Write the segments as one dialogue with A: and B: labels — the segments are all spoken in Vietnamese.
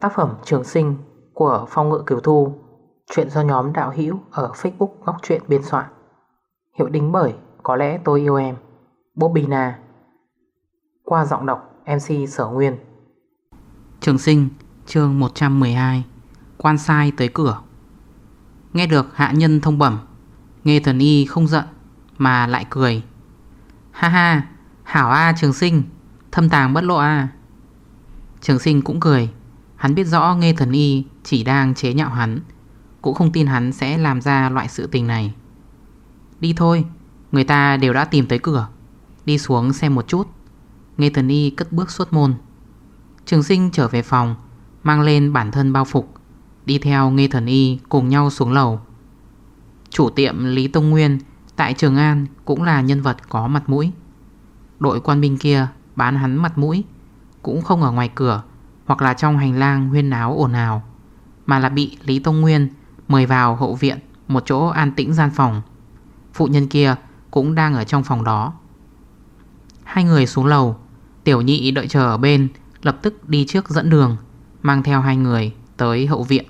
A: Tác phẩm Trường Sinh của Phong Ngự Kiều Thu, Chuyện do nhóm đạo hữu ở Facebook Góc Chuyện biên soạn. Hiệu đính bởi Có lẽ tôi yêu em Bobina Qua giọng đọc MC Sở Nguyên.
B: Trường Sinh, chương 112 Quan sai tới cửa. Nghe được hạ nhân thông bẩm Nghe thần y không giận Mà lại cười. Ha ha, Hảo A Trường Sinh, Thâm tàng bất lộ A. Trường Sinh cũng cười. Hắn biết rõ nghe thần y chỉ đang chế nhạo hắn, Cũng không tin hắn sẽ làm ra loại sự tình này. Đi thôi, Người ta đều đã tìm tới cửa. Đi xuống xem một chút. Nghe thần y cất bước suốt môn. Trường sinh trở về phòng, Mang lên bản thân bao phục, Đi theo nghe thần y cùng nhau xuống lầu. Chủ tiệm Lý Tông Nguyên Tại Trường An cũng là nhân vật có mặt mũi. Đội quan binh kia bán hắn mặt mũi, Cũng không ở ngoài cửa. Hoặc là trong hành lang huyên náo ồn ào, Mà là bị Lý Tông Nguyên Mời vào hậu viện Một chỗ an tĩnh gian phòng. Phụ nhân kia cũng đang ở trong phòng đó. Hai người xuống lầu, Tiểu nhị đợi chờ ở bên, Lập tức đi trước dẫn đường, Mang theo hai người tới hậu viện.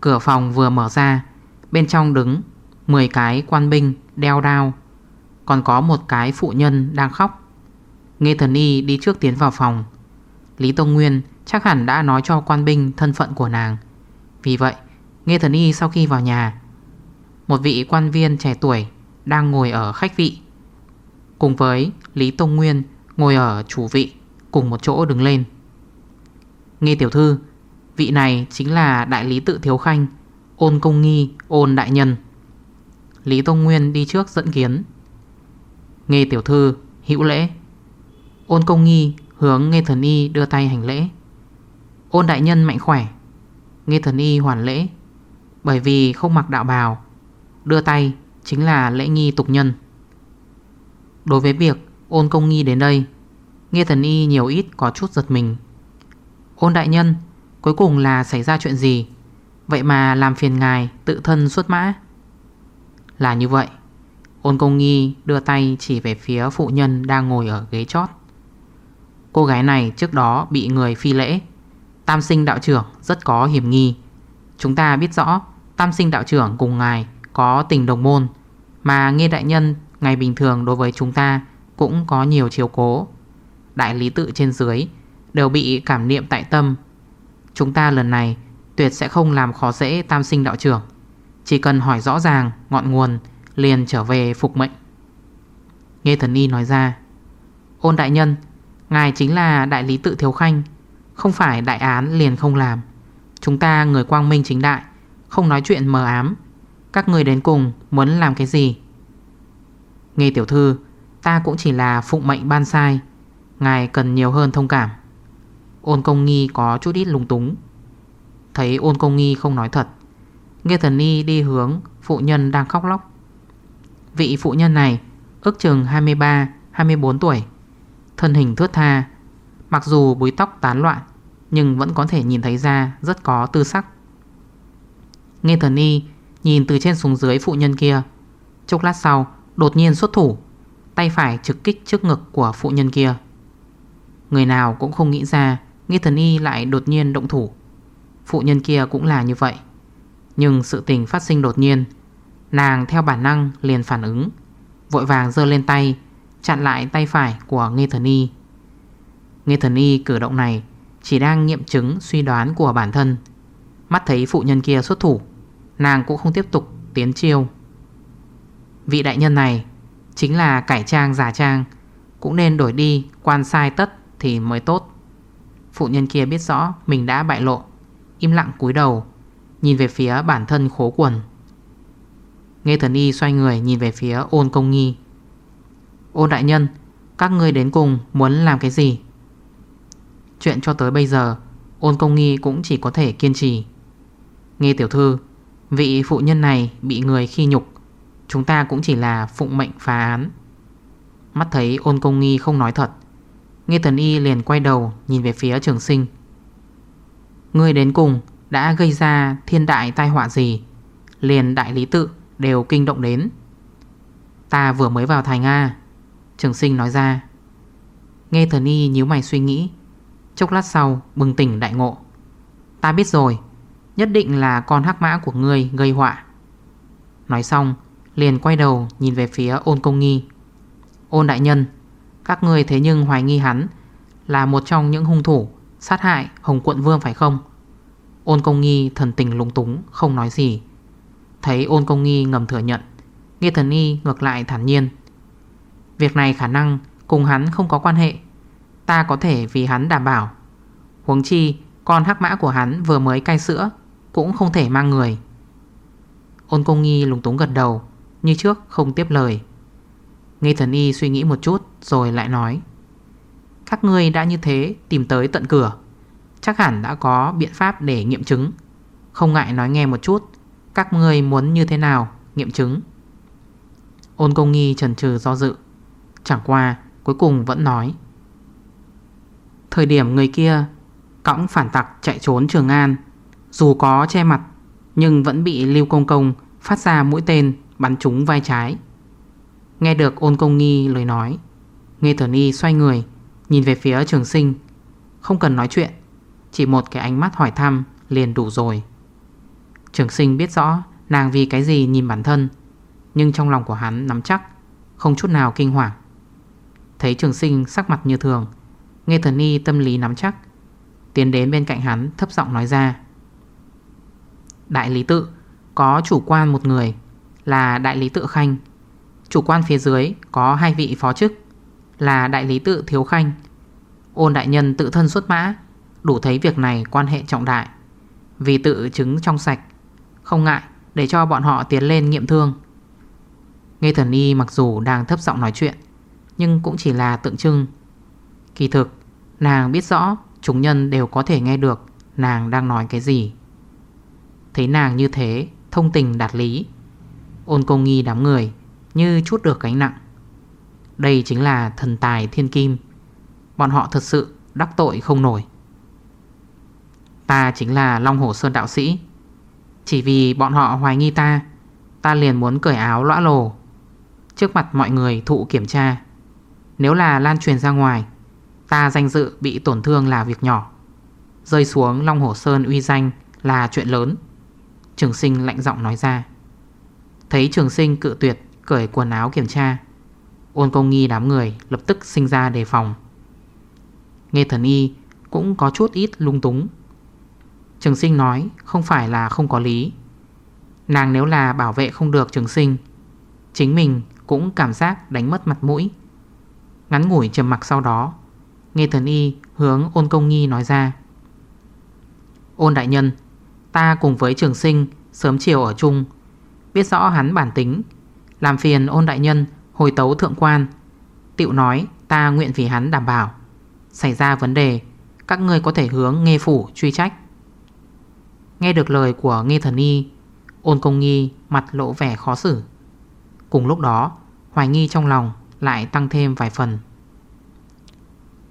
B: Cửa phòng vừa mở ra, Bên trong đứng 10 cái quan binh đeo đao, Còn có một cái phụ nhân đang khóc. Nghe thần y đi trước tiến vào phòng Lý Tông Nguyên chắc hẳn đã nói cho quan binh thân phận của nàng. Vì vậy, Nghe thần y sau khi vào nhà, Một vị quan viên trẻ tuổi Đang ngồi ở khách vị. Cùng với Lý Tông Nguyên Ngồi ở chủ vị Cùng một chỗ đứng lên. Nghe tiểu thư, Vị này chính là đại lý tự thiếu khanh, Ôn công nghi, ôn đại nhân. Lý Tông Nguyên đi trước dẫn kiến. Nghe tiểu thư hữu lễ, Ôn công nghi hướng nghe thần y đưa tay hành lễ. Ôn đại nhân mạnh khỏe. Nghe thần y hoàn lễ. Bởi vì không mặc đạo bào, Đưa tay chính là lễ nghi tục nhân. Đối với việc ôn công nghi đến đây Nghe thần y nhiều ít có chút giật mình. Ôn đại nhân, Cuối cùng là xảy ra chuyện gì? Vậy mà làm phiền ngài tự thân xuất mã. Là như vậy, Ôn công nghi đưa tay chỉ về phía phụ nhân đang ngồi ở ghế chót. Cô gái này trước đó bị người phi lễ. Tam sinh đạo trưởng rất có hiểm nghi. Chúng ta biết rõ, Tam sinh đạo trưởng cùng ngài có tình đồng môn. Mà nghe đại nhân, ngày bình thường đối với chúng ta Cũng có nhiều chiều cố. Đại lý tự trên dưới Đều bị cảm niệm tại tâm. Chúng ta lần này tuyệt sẽ không làm khó dễ tam sinh đạo trưởng. Chỉ cần hỏi rõ ràng, ngọn nguồn, Liền trở về phục mệnh. Nghe thần y nói ra, Ôn đại nhân Ngài chính là đại lý tự thiếu khanh, Không phải đại án liền không làm. Chúng ta người quang minh chính đại, Không nói chuyện mờ ám. Các người đến cùng muốn làm cái gì? Nghe tiểu thư, Ta cũng chỉ là phụng mệnh ban sai. Ngài cần nhiều hơn thông cảm. Ôn công nghi có chút ít lung túng. Thấy ôn công nghi không nói thật, Nghe thần y đi hướng Phụ nhân đang khóc lóc. Vị phụ nhân này, ước chừng 23-24 tuổi. Thân hình thướt tha. Mặc dù búi tóc tán loạn, Nhưng vẫn có thể nhìn thấy ra Rất có tư sắc. Nghe thần y nhìn từ trên xuống dưới phụ nhân kia, Chốc lát sau, Đột nhiên xuất thủ, Tay phải trực kích trước ngực của phụ nhân kia. Người nào cũng không nghĩ ra, Nghe thần y lại đột nhiên động thủ. Phụ nhân kia cũng là như vậy. Nhưng sự tình phát sinh đột nhiên, Nàng theo bản năng liền phản ứng, Vội vàng dơ lên tay Chặn lại tay phải của Nghe Thần Y. Nghe Thần Y cử động này Chỉ đang nghiệm chứng suy đoán của bản thân. Mắt thấy phụ nhân kia xuất thủ, Nàng cũng không tiếp tục tiến chiêu. Vị đại nhân này Chính là cải trang giả trang, Cũng nên đổi đi quan sai tất Thì mới tốt. Phụ nhân kia biết rõ mình đã bại lộ, Im lặng cúi đầu, Nhìn về phía bản thân khố quần. Nghe thần y xoay người nhìn về phía ôn công nghi. Ôn đại nhân, Các ngươi đến cùng muốn làm cái gì? Chuyện cho tới bây giờ, Ôn công nghi cũng chỉ có thể kiên trì. Nghe tiểu thư, Vị phụ nhân này bị người khi nhục, Chúng ta cũng chỉ là phụng mệnh phá án. Mắt thấy ôn công nghi không nói thật Nghe thần y liền quay đầu Nhìn về phía trường sinh. Ngươi đến cùng đã gây ra thiên đại tai họa gì? Liền đại lý tự đều kinh động đến. Ta vừa mới vào thành A. Trường sinh nói ra. Nghe thần y nhíu mày suy nghĩ. Chốc lát sau, bừng tỉnh đại ngộ. Ta biết rồi, Nhất định là con hắc mã của ngươi gây họa. Nói xong, Liền quay đầu nhìn về phía ôn công nghi. Ôn đại nhân, Các ngươi thế nhưng hoài nghi hắn, Là một trong những hung thủ Sát hại Hồng Quận Vương phải không? Ôn công nghi thần tình lung túng, Không nói gì. Thấy ôn công nghi ngầm thừa nhận, Nghe thần y ngược lại thản nhiên. Việc này khả năng cùng hắn không có quan hệ. Ta có thể vì hắn đảm bảo. Huống chi, con hắc mã của hắn vừa mới cai sữa, Cũng không thể mang người. Ôn công nghi lúng túng gật đầu, Như trước không tiếp lời. Nghe thần y suy nghĩ một chút Rồi lại nói, Các ngươi đã như thế tìm tới tận cửa. Chắc hẳn đã có biện pháp để nghiệm chứng. Không ngại nói nghe một chút, Các ngươi muốn như thế nào nghiệm chứng? Ôn công nghi trần trừ do dự. Chẳng qua, cuối cùng vẫn nói. Thời điểm người kia Cõng phản tặc chạy trốn Trường An, Dù có che mặt, Nhưng vẫn bị Lưu Công Công Phát ra mũi tên bắn trúng vai trái. Nghe được ôn công nghi lời nói Nghe thở ni xoay người, Nhìn về phía trường sinh. Không cần nói chuyện, Chỉ một cái ánh mắt hỏi thăm liền đủ rồi. Trường sinh biết rõ Nàng vì cái gì nhìn bản thân, Nhưng trong lòng của hắn nắm chắc, Không chút nào kinh hoàng. Thấy trường sinh sắc mặt như thường. Nghe thần y tâm lý nắm chắc, Tiến đến bên cạnh hắn, thấp giọng nói ra. Đại lý tự, Có chủ quan một người, Là đại lý tự khanh. Chủ quan phía dưới, có hai vị phó chức, Là đại lý tự thiếu khanh. Ôn đại nhân tự thân xuất mã, Đủ thấy việc này quan hệ trọng đại. Vì tự chứng trong sạch, Không ngại để cho bọn họ tiến lên nghiệm thương. Nghe thần y mặc dù đang thấp giọng nói chuyện nhưng cũng chỉ là tượng trưng. Kỳ thực, Nàng biết rõ chúng nhân đều có thể nghe được Nàng đang nói cái gì. Thấy nàng như thế, Thông tình đạt lý. Ôn công nghi đám người Như chút được gánh nặng. Đây chính là thần tài thiên kim. Bọn họ thật sự đắc tội không nổi. Ta chính là Long Hồ Sơn đạo sĩ. Chỉ vì bọn họ hoài nghi ta Ta liền muốn cởi áo lõa lồ. Trước mặt mọi người thụ kiểm tra. Nếu là lan truyền ra ngoài, Ta danh dự bị tổn thương là việc nhỏ. Rơi xuống Long Hổ Sơn uy danh là chuyện lớn. Trường sinh lạnh giọng nói ra. Thấy trường sinh cự tuyệt, Cởi quần áo kiểm tra. Ôn công nghi đám người lập tức sinh ra đề phòng. Nghe thần y cũng có chút ít lung túng. Trường sinh nói, không phải là không có lý. Nàng nếu là bảo vệ không được trường sinh, Chính mình cũng cảm giác đánh mất mặt mũi. Ngắn ngủi trầm mặc sau đó. Nghe thần y hướng ôn công nghi nói ra. Ôn đại nhân, Ta cùng với trường sinh Sớm chiều ở chung. Biết rõ hắn bản tính. Làm phiền ôn đại nhân hồi tấu thượng quan. Tiệu nói ta nguyện vì hắn đảm bảo. Xảy ra vấn đề, Các ngươi có thể hướng nghe phủ truy trách. Nghe được lời của nghe thần y, Ôn công nghi mặt lộ vẻ khó xử. Cùng lúc đó, Hoài nghi trong lòng lại tăng thêm vài phần.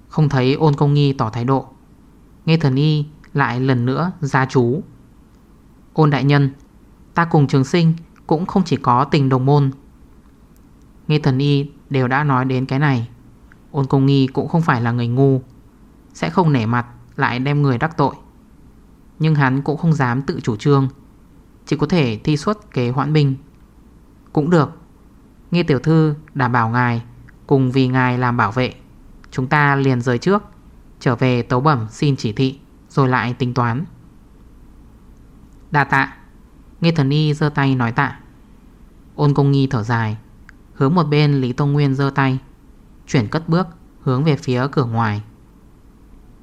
B: Không thấy ôn công nghi tỏ thái độ. Nghe thần y lại lần nữa ra chú. Ôn đại nhân, Ta cùng trường sinh cũng không chỉ có tình đồng môn. Nghe thần y đều đã nói đến cái này, Ôn công nghi cũng không phải là người ngu, Sẽ không nể mặt lại đem người đắc tội. Nhưng hắn cũng không dám tự chủ trương, Chỉ có thể thi xuất kế hoãn binh. Cũng được Nghe tiểu thư đảm bảo ngài, Cùng vì ngài làm bảo vệ, Chúng ta liền rời trước, Trở về tấu bẩm xin chỉ thị, Rồi lại tính toán. Đa tạ. Nghe thần y dơ tay nói tạ. Ôn công nghi thở dài, Hướng một bên Lý Tông Nguyên dơ tay, Chuyển cất bước hướng về phía cửa ngoài.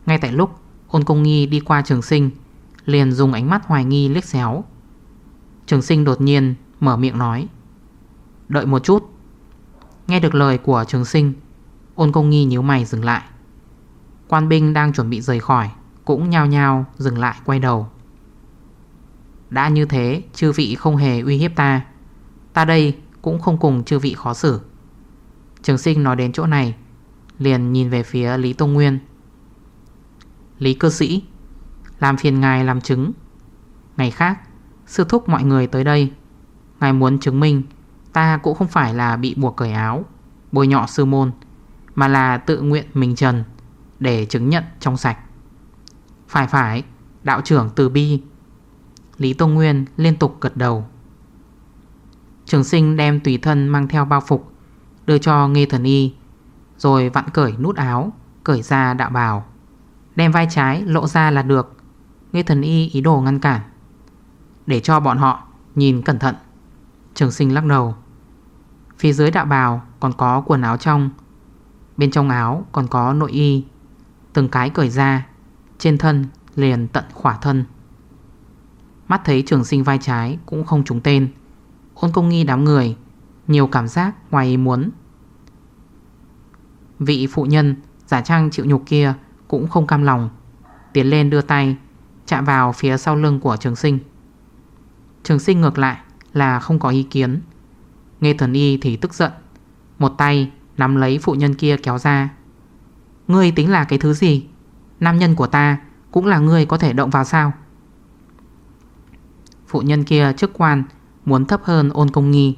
B: Ngay tại lúc Ôn công nghi đi qua trường sinh, Liền dùng ánh mắt hoài nghi liếc xéo. Trường sinh đột nhiên mở miệng nói Đợi một chút. Nghe được lời của trường sinh, Ôn công nghi nhíu mày dừng lại. Quan binh đang chuẩn bị rời khỏi, Cũng nhao nhao dừng lại quay đầu. Đã như thế, Chư vị không hề uy hiếp ta. Ta đây cũng không cùng chư vị khó xử. Trường sinh nói đến chỗ này, Liền nhìn về phía Lý Tông Nguyên. Lý cơ sĩ, Làm phiền ngài làm chứng. Ngày khác, Sư thúc mọi người tới đây. Ngài muốn chứng minh Ta cũng không phải là bị buộc cởi áo bồi nhọ sư môn, mà là tự nguyện mình trần Để chứng nhận trong sạch. Phải phải, Đạo trưởng từ bi. Lý Tông Nguyên liên tục gật đầu. Trường sinh đem tùy thân mang theo bao phục, Đưa cho Nghe Thần Y, Rồi vặn cởi nút áo, Cởi ra đạo bào. Đem vai trái lộ ra là được. Nghe Thần Y ý đồ ngăn cản. Để cho bọn họ nhìn cẩn thận. Trường sinh lắc đầu. Phía dưới đạo bào còn có quần áo trong. Bên trong áo còn có nội y. Từng cái cởi ra. Trên thân liền tận khỏa thân. Mắt thấy trường sinh vai trái cũng không trúng tên. Ôn công nghi đám người. Nhiều cảm giác ngoài ý muốn. Vị phụ nhân, giả trang chịu nhục kia Cũng không cam lòng. Tiến lên đưa tay, Chạm vào phía sau lưng của trường sinh. Trường sinh ngược lại là không có ý kiến. Nghe thần y thì tức giận. Một tay nắm lấy phụ nhân kia kéo ra. Ngươi tính là cái thứ gì? Nam nhân của ta Cũng là ngươi có thể động vào sao? Phụ nhân kia chức quan Muốn thấp hơn ôn công nghi.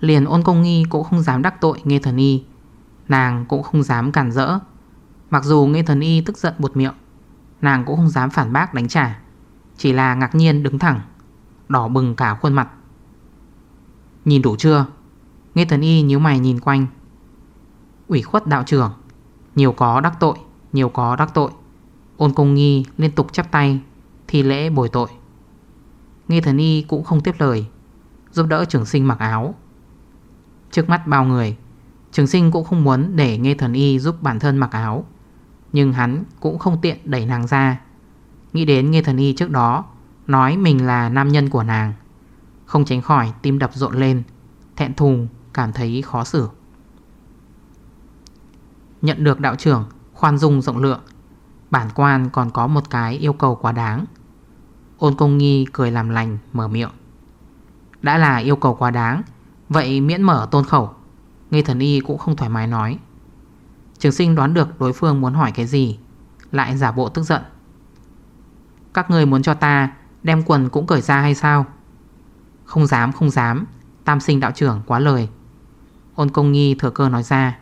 B: Liền ôn công nghi cũng không dám đắc tội Nghe thần y. Nàng cũng không dám cản rỡ. Mặc dù Nghe thần y tức giận bột miệng, Nàng cũng không dám phản bác đánh trả. Chỉ là ngạc nhiên đứng thẳng, Đỏ bừng cả khuôn mặt. Nhìn đủ chưa? Nghe thần y nhíu mày nhìn quanh. Ủy khuất đạo trưởng, Nhiều có đắc tội, Nhiều có đắc tội. Ôn công nghi liên tục chắp tay, Thi lễ bồi tội. Nghe thần y cũng không tiếp lời, Giúp đỡ trường sinh mặc áo. Trước mắt bao người, Trường sinh cũng không muốn để nghe thần y giúp bản thân mặc áo. Nhưng hắn cũng không tiện đẩy nàng ra. Nghĩ đến nghe thần y trước đó, Nói mình là nam nhân của nàng không tránh khỏi tim đập rộn lên, Thẹn thùng, cảm thấy khó xử. Nhận được đạo trưởng Khoan dung rộng lượng, Bản quan còn có một cái yêu cầu quá đáng. Ôn công nghi cười làm lành, mở miệng. Đã là yêu cầu quá đáng, Vậy miễn mở tôn khẩu. Nghi thần y cũng không thoải mái nói. Trường sinh đoán được đối phương muốn hỏi cái gì, Lại giả bộ tức giận. Các người muốn cho ta Đem quần cũng cởi ra hay sao? Không dám không dám, Tam sinh đạo trưởng quá lời. Ôn công nghi thừa cơ nói ra,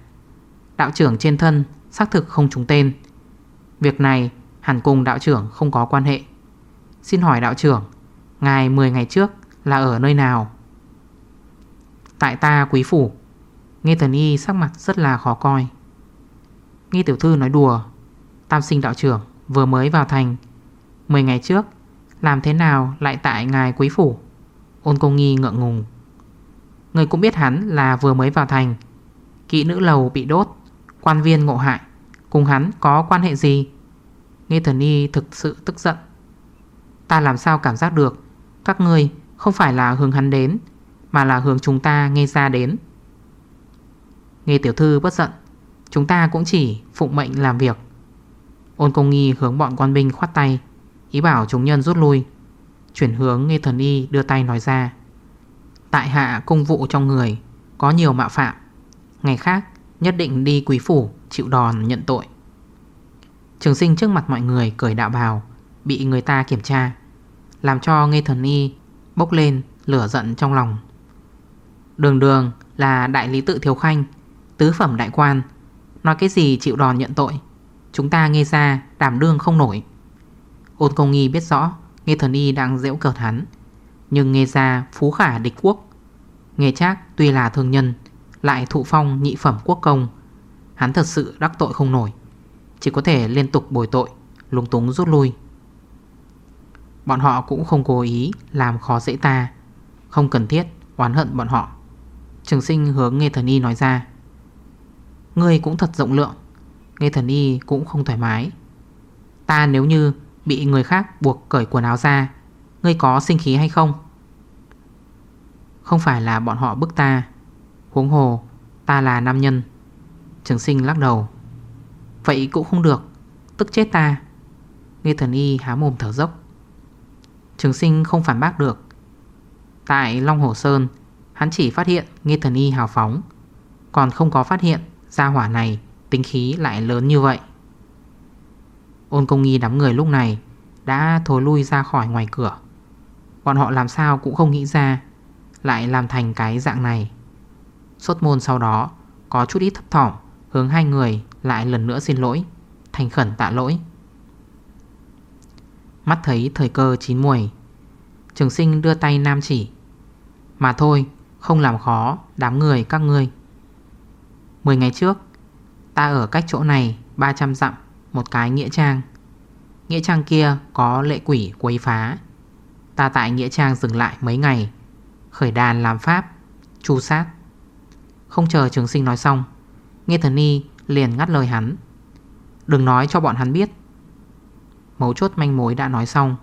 B: Đạo trưởng trên thân xác thực không trúng tên. Việc này hẳn cùng đạo trưởng không có quan hệ. Xin hỏi đạo trưởng, Ngài 10 ngày trước là ở nơi nào? Tại ta quý phủ. Nghe thần y sắc mặt rất là khó coi. Nghe tiểu thư nói đùa, Tam sinh đạo trưởng vừa mới vào thành. 10 ngày trước, Làm thế nào lại tại ngài quý phủ? Ôn công nghi ngượng ngùng. Người cũng biết hắn là vừa mới vào thành. Kỵ nữ lầu bị đốt, Quan viên ngộ hại. Cùng hắn có quan hệ gì? Nghe thần y thực sự tức giận. Ta làm sao cảm giác được? Các ngươi không phải là hướng hắn đến, Mà là hướng chúng ta nghe ra đến. Nghe tiểu thư bất giận, Chúng ta cũng chỉ phụng mệnh làm việc. Ôn công nghi hướng bọn quan binh khoát tay, Ý bảo chúng nhân rút lui. Chuyển hướng nghe thần y đưa tay nói ra. Tại hạ công vụ trong người, Có nhiều mạo phạm. Ngày khác, nhất định đi quý phủ Chịu đòn nhận tội. Trường sinh trước mặt mọi người cởi đạo bào, Bị người ta kiểm tra, Làm cho nghe thần y Bốc lên lửa giận trong lòng. Đường đường là đại lý tự thiếu khanh, Tứ phẩm đại quan, Nói cái gì chịu đòn nhận tội, Chúng ta nghe ra đảm đương không nổi. Ôn công nghi biết rõ Nghe thần y đang dễu cợt hắn, Nhưng nghe ra phú khả địch quốc. Nghe chắc tuy là thương nhân, Lại thụ phong nhị phẩm quốc công, Hắn thật sự đắc tội không nổi, Chỉ có thể liên tục bồi tội Lung túng rút lui. Bọn họ cũng không cố ý Làm khó dễ ta, Không cần thiết oán hận bọn họ. Trường sinh hướng Nghe Thần Y nói ra, Ngươi cũng thật rộng lượng, Nghe Thần Y cũng không thoải mái. Ta nếu như bị người khác buộc cởi quần áo ra. Ngươi có sinh khí hay không? Không phải là bọn họ bức ta. Huống hồ, Ta là nam nhân. Trường sinh lắc đầu. Vậy cũng không được. Tức chết ta. Nghe thần y há mồm thở dốc. Trường sinh không phản bác được. Tại Long Hồ Sơn, Hắn chỉ phát hiện Nghe thần y hào phóng. Còn không có phát hiện Gia hỏa này tính khí lại lớn như vậy. Ôn công nghi đám người lúc này Đã thối lui ra khỏi ngoài cửa. Bọn họ làm sao cũng không nghĩ ra, Lại làm thành cái dạng này. Sốt môn sau đó, Có chút ít thấp thỏm, Hướng hai người lại lần nữa xin lỗi, Thành khẩn tạ lỗi. Mắt thấy thời cơ chín muồi, Trường sinh đưa tay nam chỉ. Mà thôi, Không làm khó đám người các ngươi. Mười ngày trước, Ta ở cách chỗ này 300 dặm. Một cái nghĩa trang. Nghĩa trang kia có lệ quỷ quấy phá. Ta tại Nghĩa Trang dừng lại mấy ngày, Khởi đàn làm pháp, Chu sát. Không chờ trường sinh nói xong, Nghe thần y liền ngắt lời hắn. Đừng nói cho bọn hắn biết. Mấu chốt manh mối đã nói xong,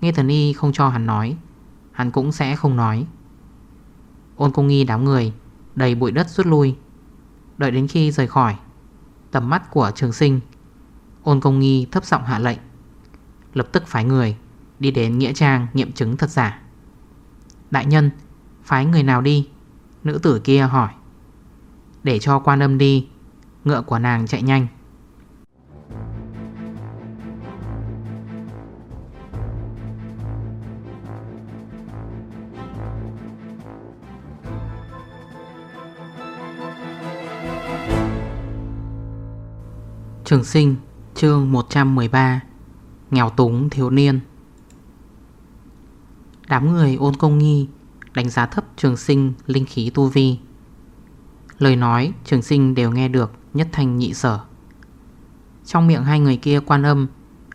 B: Nghe thần y không cho hắn nói, Hắn cũng sẽ không nói. Ôn công nghi đám người Đầy bụi đất rút lui. Đợi đến khi rời khỏi, Tầm mắt của trường sinh Ôn công nghi thấp giọng hạ lệnh. Lập tức phái người Đi đến Nghĩa Trang nghiệm chứng thật giả. Đại nhân, Phái người nào đi? Nữ tử kia hỏi. Để cho quan âm đi, Ngựa của nàng chạy nhanh. Trường sinh chương 113 Nghèo túng thiếu niên. Đám người ôn công nghi Đánh giá thấp trường sinh linh khí tu vi. Lời nói, trường sinh đều nghe được Nhất thanh nhị sở. Trong miệng hai người kia quan âm,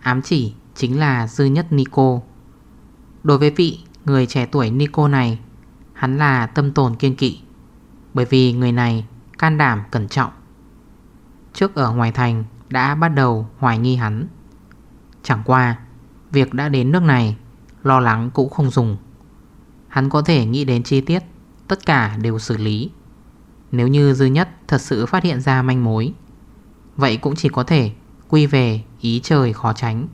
B: Ám chỉ chính là dư nhất Nico. Đối với vị người trẻ tuổi Nico này, Hắn là tâm tồn kiên kỵ, Bởi vì người này can đảm cẩn trọng. Trước ở ngoài thành đã bắt đầu hoài nghi hắn. Chẳng qua, Việc đã đến nước này, Lo lắng cũng không dùng. Hắn có thể nghĩ đến chi tiết, Tất cả đều xử lý. Nếu như dư nhất thật sự phát hiện ra manh mối, Vậy cũng chỉ có thể Quy về ý trời khó tránh.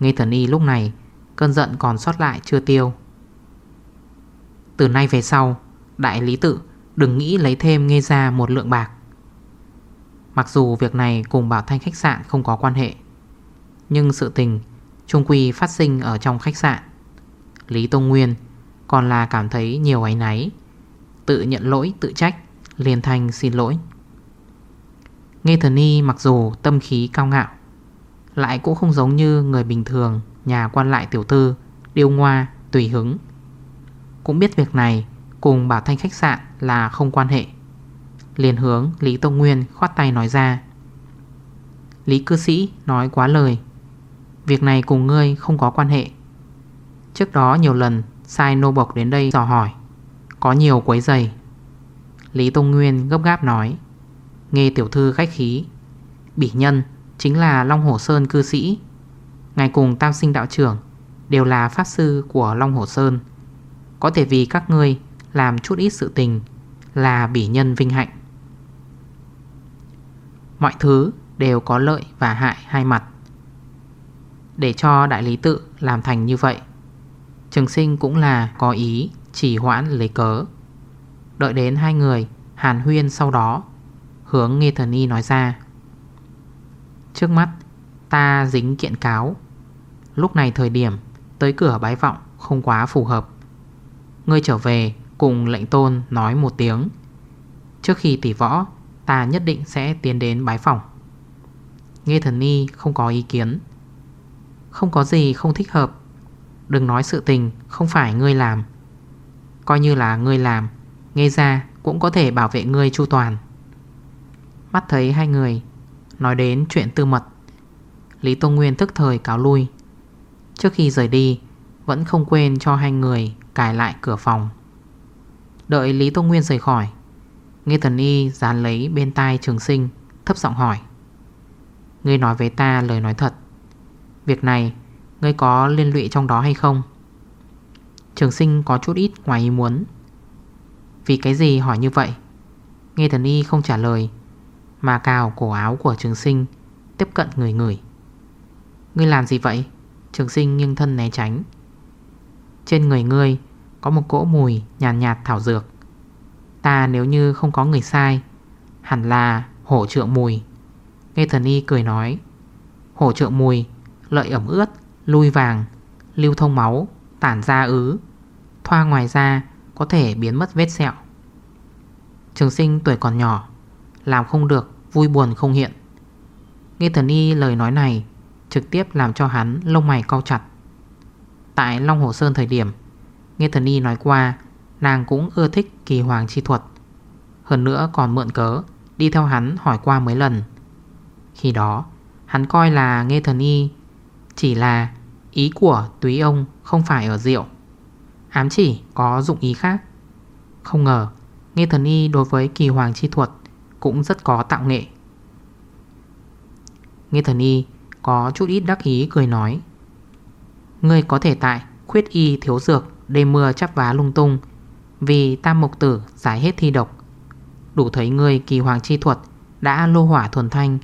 B: Nghe thần y lúc này Cơn giận còn sót lại chưa tiêu. Từ nay về sau, Đại lý tự đừng nghĩ lấy thêm nghe ra một lượng bạc. Mặc dù việc này cùng Bảo Thanh khách sạn không có quan hệ Nhưng sự tình Trung quy phát sinh ở trong khách sạn. Lý Tông Nguyên Còn là cảm thấy nhiều ấy náy Tự nhận lỗi tự trách Liền thành xin lỗi. Nghe thần y mặc dù tâm khí cao ngạo Lại cũng không giống như người bình thường Nhà quan lại tiểu tư Điêu ngoa, tùy hứng. Cũng biết việc này Cùng Bảo Thanh khách sạn là không quan hệ. Liền hướng Lý Tông Nguyên khoát tay nói ra. Lý cư sĩ nói quá lời. Việc này cùng ngươi không có quan hệ. Trước đó nhiều lần Sai nô bộc đến đây dò hỏi. Có nhiều quấy giày Lý Tông Nguyên gấp gáp nói. Nghe tiểu thư khách khí. Bỉ nhân chính là Long Hồ Sơn cư sĩ. Ngài cùng tam sinh đạo trưởng Đều là pháp sư của Long Hồ Sơn. Có thể vì các ngươi Làm chút ít sự tình Là bỉ nhân vinh hạnh. Mọi thứ đều có lợi và hại hai mặt. Để cho đại lý tự làm thành như vậy, Trường sinh cũng là có ý chỉ hoãn lấy cớ. Đợi đến hai người hàn huyên sau đó, Hướng nghe thần y nói ra. Trước mắt, ta dính kiện cáo. Lúc này thời điểm tới cửa bái vọng không quá phù hợp. Ngươi trở về cùng lệnh tôn nói một tiếng. Trước khi tỉ võ Ta nhất định sẽ tiến đến bái phòng Nghe thần ni không có ý kiến. Không có gì không thích hợp. Đừng nói sự tình không phải ngươi làm. Coi như là ngươi làm, Nghe ra cũng có thể bảo vệ ngươi chu toàn. Mắt thấy hai người Nói đến chuyện tư mật, Lý Tông Nguyên tức thời cáo lui. Trước khi rời đi, Vẫn không quên cho hai người cài lại cửa phòng. Đợi Lý Tông Nguyên rời khỏi Nghe thần y dán lấy bên tai trường sinh Thấp giọng hỏi. Ngươi nói với ta lời nói thật. Việc này Ngươi có liên lụy trong đó hay không? Trường sinh có chút ít ngoài ý muốn. Vì cái gì hỏi như vậy? Nghe thần y không trả lời Mà cào cổ áo của trường sinh Tiếp cận người người. Ngươi làm gì vậy? Trường sinh nghiêng thân né tránh. Trên người ngươi Có một cỗ mùi nhàn nhạt, nhạt thảo dược. Ta nếu như không có người sai? Hẳn là hổ trượng mùi. Nghe thần y cười nói, Hổ trượng mùi, Lợi ẩm ướt, Lui vàng, Lưu thông máu, Tản ra ứ. Thoa ngoài da Có thể biến mất vết sẹo. Trường sinh tuổi còn nhỏ, Làm không được, Vui buồn không hiện. Nghe thần y lời nói này, Trực tiếp làm cho hắn lông mày cau chặt. Tại Long Hồ Sơn thời điểm, Nghe thần y nói qua Nàng cũng ưa thích kỳ hoàng chi thuật. Hơn nữa còn mượn cớ, Đi theo hắn hỏi qua mấy lần. Khi đó, Hắn coi là nghe thần y, Chỉ là ý của túy ông Không phải ở rượu. Ám chỉ có dụng ý khác. Không ngờ Nghe thần y đối với kỳ hoàng chi thuật Cũng rất có tạo nghệ. Nghe thần y có chút ít đắc ý cười nói, Ngươi có thể tại khuyết y thiếu dược Đêm mưa chắp vá lung tung vì tam mục tử giải hết thi độc. Đủ thấy người kỳ hoàng chi thuật Đã lô hỏa thuần thanh,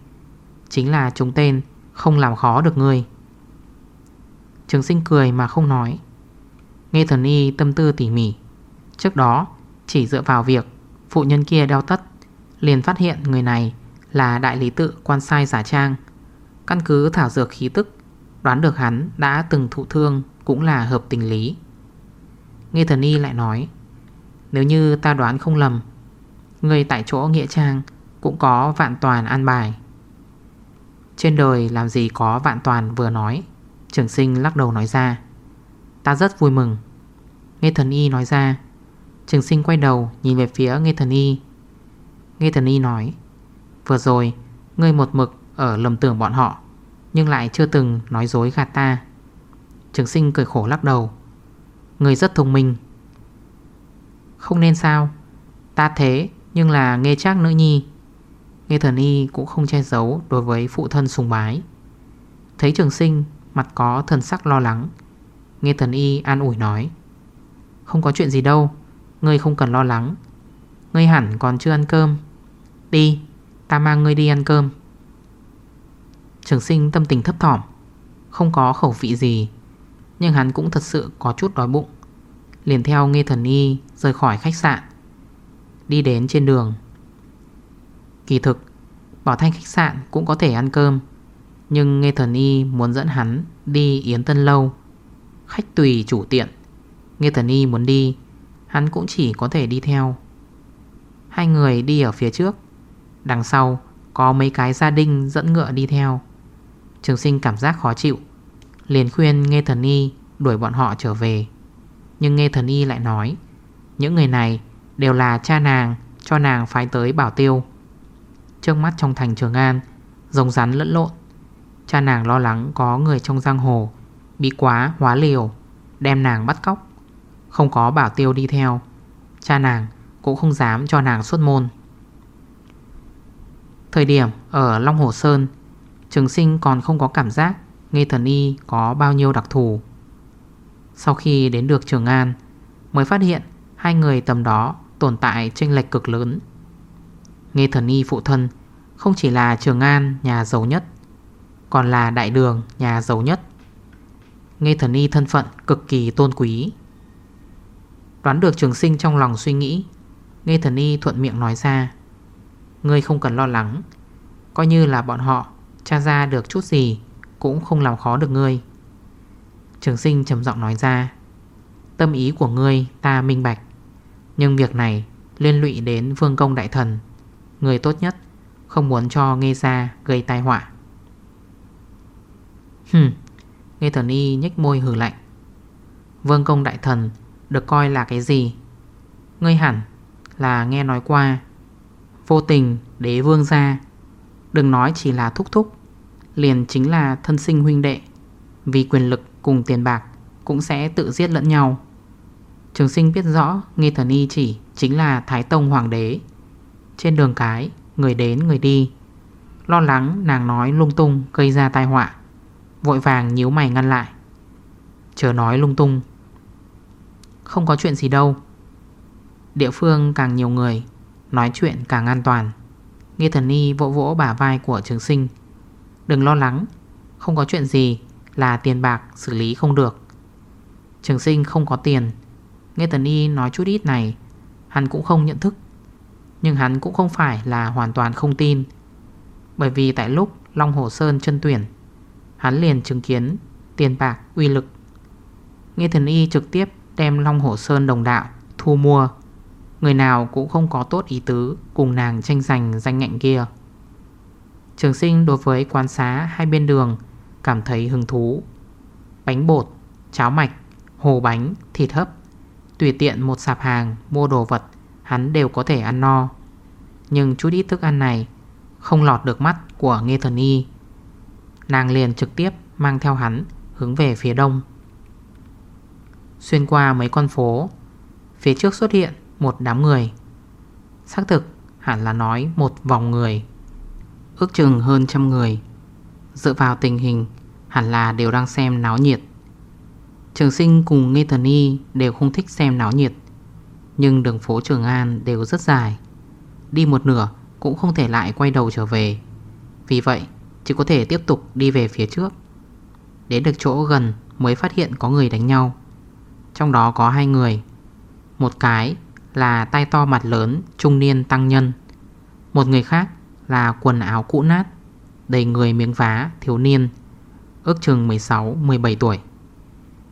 B: Chính là chúng tên Không làm khó được người Trường sinh cười mà không nói. Nghe thần y tâm tư tỉ mỉ, Trước đó chỉ dựa vào việc Phụ nhân kia đeo tất, Liền phát hiện người này là đại lý tự quan sai giả trang. Căn cứ thảo dược khí tức, Đoán được hắn đã từng thụ thương Cũng là hợp tình lý. Nghe thần y lại nói nếu như ta đoán không lầm, Người tại chỗ Nghĩa Trang Cũng có vạn toàn an bài. Trên đời làm gì có vạn toàn vừa nói? Trường sinh lắc đầu nói ra. Ta rất vui mừng. Nghe thần y nói ra, Trường sinh quay đầu nhìn về phía Nghe thần y. Nghe thần y nói, Vừa rồi, Ngươi một mực ở lầm tưởng bọn họ, Nhưng lại chưa từng nói dối gạt ta. Trường sinh cười khổ lắc đầu Người rất thông minh không nên sao. Ta thế, nhưng là nghe chắc nữ nhi. Nghe thần y cũng không che giấu Đối với phụ thân sùng bái. Thấy trường sinh, mặt có thần sắc lo lắng. Nghe thần y an ủi nói. Không có chuyện gì đâu, Ngươi không cần lo lắng. Ngươi hẳn còn chưa ăn cơm. Đi, Ta mang ngươi đi ăn cơm. Trường sinh tâm tình thấp thỏm. Không có khẩu vị gì, Nhưng hắn cũng thật sự có chút đói bụng. Liền theo nghe thần y Rời khỏi khách sạn, Đi đến trên đường. Kỳ thực, Bảo thanh khách sạn cũng có thể ăn cơm, Nhưng nghe thần y muốn dẫn hắn Đi Yến Tân Lâu. Khách tùy chủ tiện Nghe thần y muốn đi, Hắn cũng chỉ có thể đi theo. Hai người đi ở phía trước, Đằng sau có mấy cái gia đình dẫn ngựa đi theo. Trường sinh cảm giác khó chịu, Liền khuyên Nghe Thần Y đuổi bọn họ trở về. Nhưng Nghe Thần Y lại nói, Những người này đều là cha nàng, cho nàng phái tới bảo tiêu. Trước mắt trong thành Trường An Rồng rắn lẫn lộn. Cha nàng lo lắng có người trong giang hồ Bị quá hóa liều, Đem nàng bắt cóc. Không có bảo tiêu đi theo, Cha nàng cũng không dám cho nàng xuất môn. Thời điểm ở Long Hồ Sơn, Trường sinh còn không có cảm giác Nghe thần y có bao nhiêu đặc thù. Sau khi đến được Trường An, Mới phát hiện Hai người tầm đó tồn tại chênh lệch cực lớn. Nghe thần y phụ thân Không chỉ là Trường An nhà giàu nhất, Còn là đại đường nhà giàu nhất. Nghe thần y thân phận cực kỳ tôn quý. Đoán được trường sinh trong lòng suy nghĩ Nghe thần y thuận miệng nói ra, Ngươi không cần lo lắng, Coi như là bọn họ Tra ra được chút gì Cũng không làm khó được ngươi. Trường sinh trầm giọng nói ra. Tâm ý của ngươi, ta minh bạch. Nhưng việc này liên lụy đến vương công đại thần. Người tốt nhất Không muốn cho nghe ra gây tai họa. Hừm Nghe thần y nhếch môi hử lạnh. Vương công đại thần Được coi là cái gì? Ngươi hẳn là nghe nói qua. Vô tình đế vương ra. Đừng nói chỉ là thúc thúc, Liền chính là thân sinh huynh đệ. Vì quyền lực cùng tiền bạc Cũng sẽ tự giết lẫn nhau. Trường sinh biết rõ Nghi thần y chỉ chính là Thái Tông Hoàng đế. Trên đường cái, Người đến, người đi. Lo lắng nàng nói lung tung gây ra tai họa, Vội vàng nhíu mày ngăn lại. Chờ nói lung tung. Không có chuyện gì đâu. Địa phương càng nhiều người, Nói chuyện càng an toàn. Nghi thần y vỗ vỗ bả vai của trường sinh. Đừng lo lắng, Không có chuyện gì là tiền bạc xử lý không được. Trường sinh không có tiền. Nghe thần y nói chút ít này, Hắn cũng không nhận thức. Nhưng hắn cũng không phải là hoàn toàn không tin. Bởi vì tại lúc Long Hồ Sơn chân tuyển, Hắn liền chứng kiến tiền bạc uy lực. Nghe thần y trực tiếp đem Long Hồ Sơn đồng đạo thu mua, Người nào cũng không có tốt ý tứ Cùng nàng tranh giành danh ngạnh kia. Trường sinh đối với quán xá hai bên đường cảm thấy hứng thú. Bánh bột, cháo mạch, hồ bánh, thịt hấp. Tùy tiện một sạp hàng mua đồ vật Hắn đều có thể ăn no. Nhưng chút ít thức ăn này Không lọt được mắt của Nghê Thần Y Nàng liền trực tiếp mang theo hắn Hướng về phía đông. Xuyên qua mấy con phố Phía trước xuất hiện một đám người. Xác thực hẳn là nói một vòng người Ước chừng hơn trăm người. Dựa vào tình hình, Hẳn là đều đang xem náo nhiệt. Trường sinh cùng Nghê Thần Y Đều không thích xem náo nhiệt. Nhưng đường phố Trường An đều rất dài. Đi một nửa cũng không thể lại quay đầu trở về. Vì vậy, chỉ có thể tiếp tục đi về phía trước. Đến được chỗ gần mới phát hiện có người đánh nhau. Trong đó có hai người. Một cái là tay to mặt lớn trung niên tăng nhân. Một người khác là quần áo cũ nát. Đầy người miếng vá thiếu niên, Ước chừng 16-17 tuổi.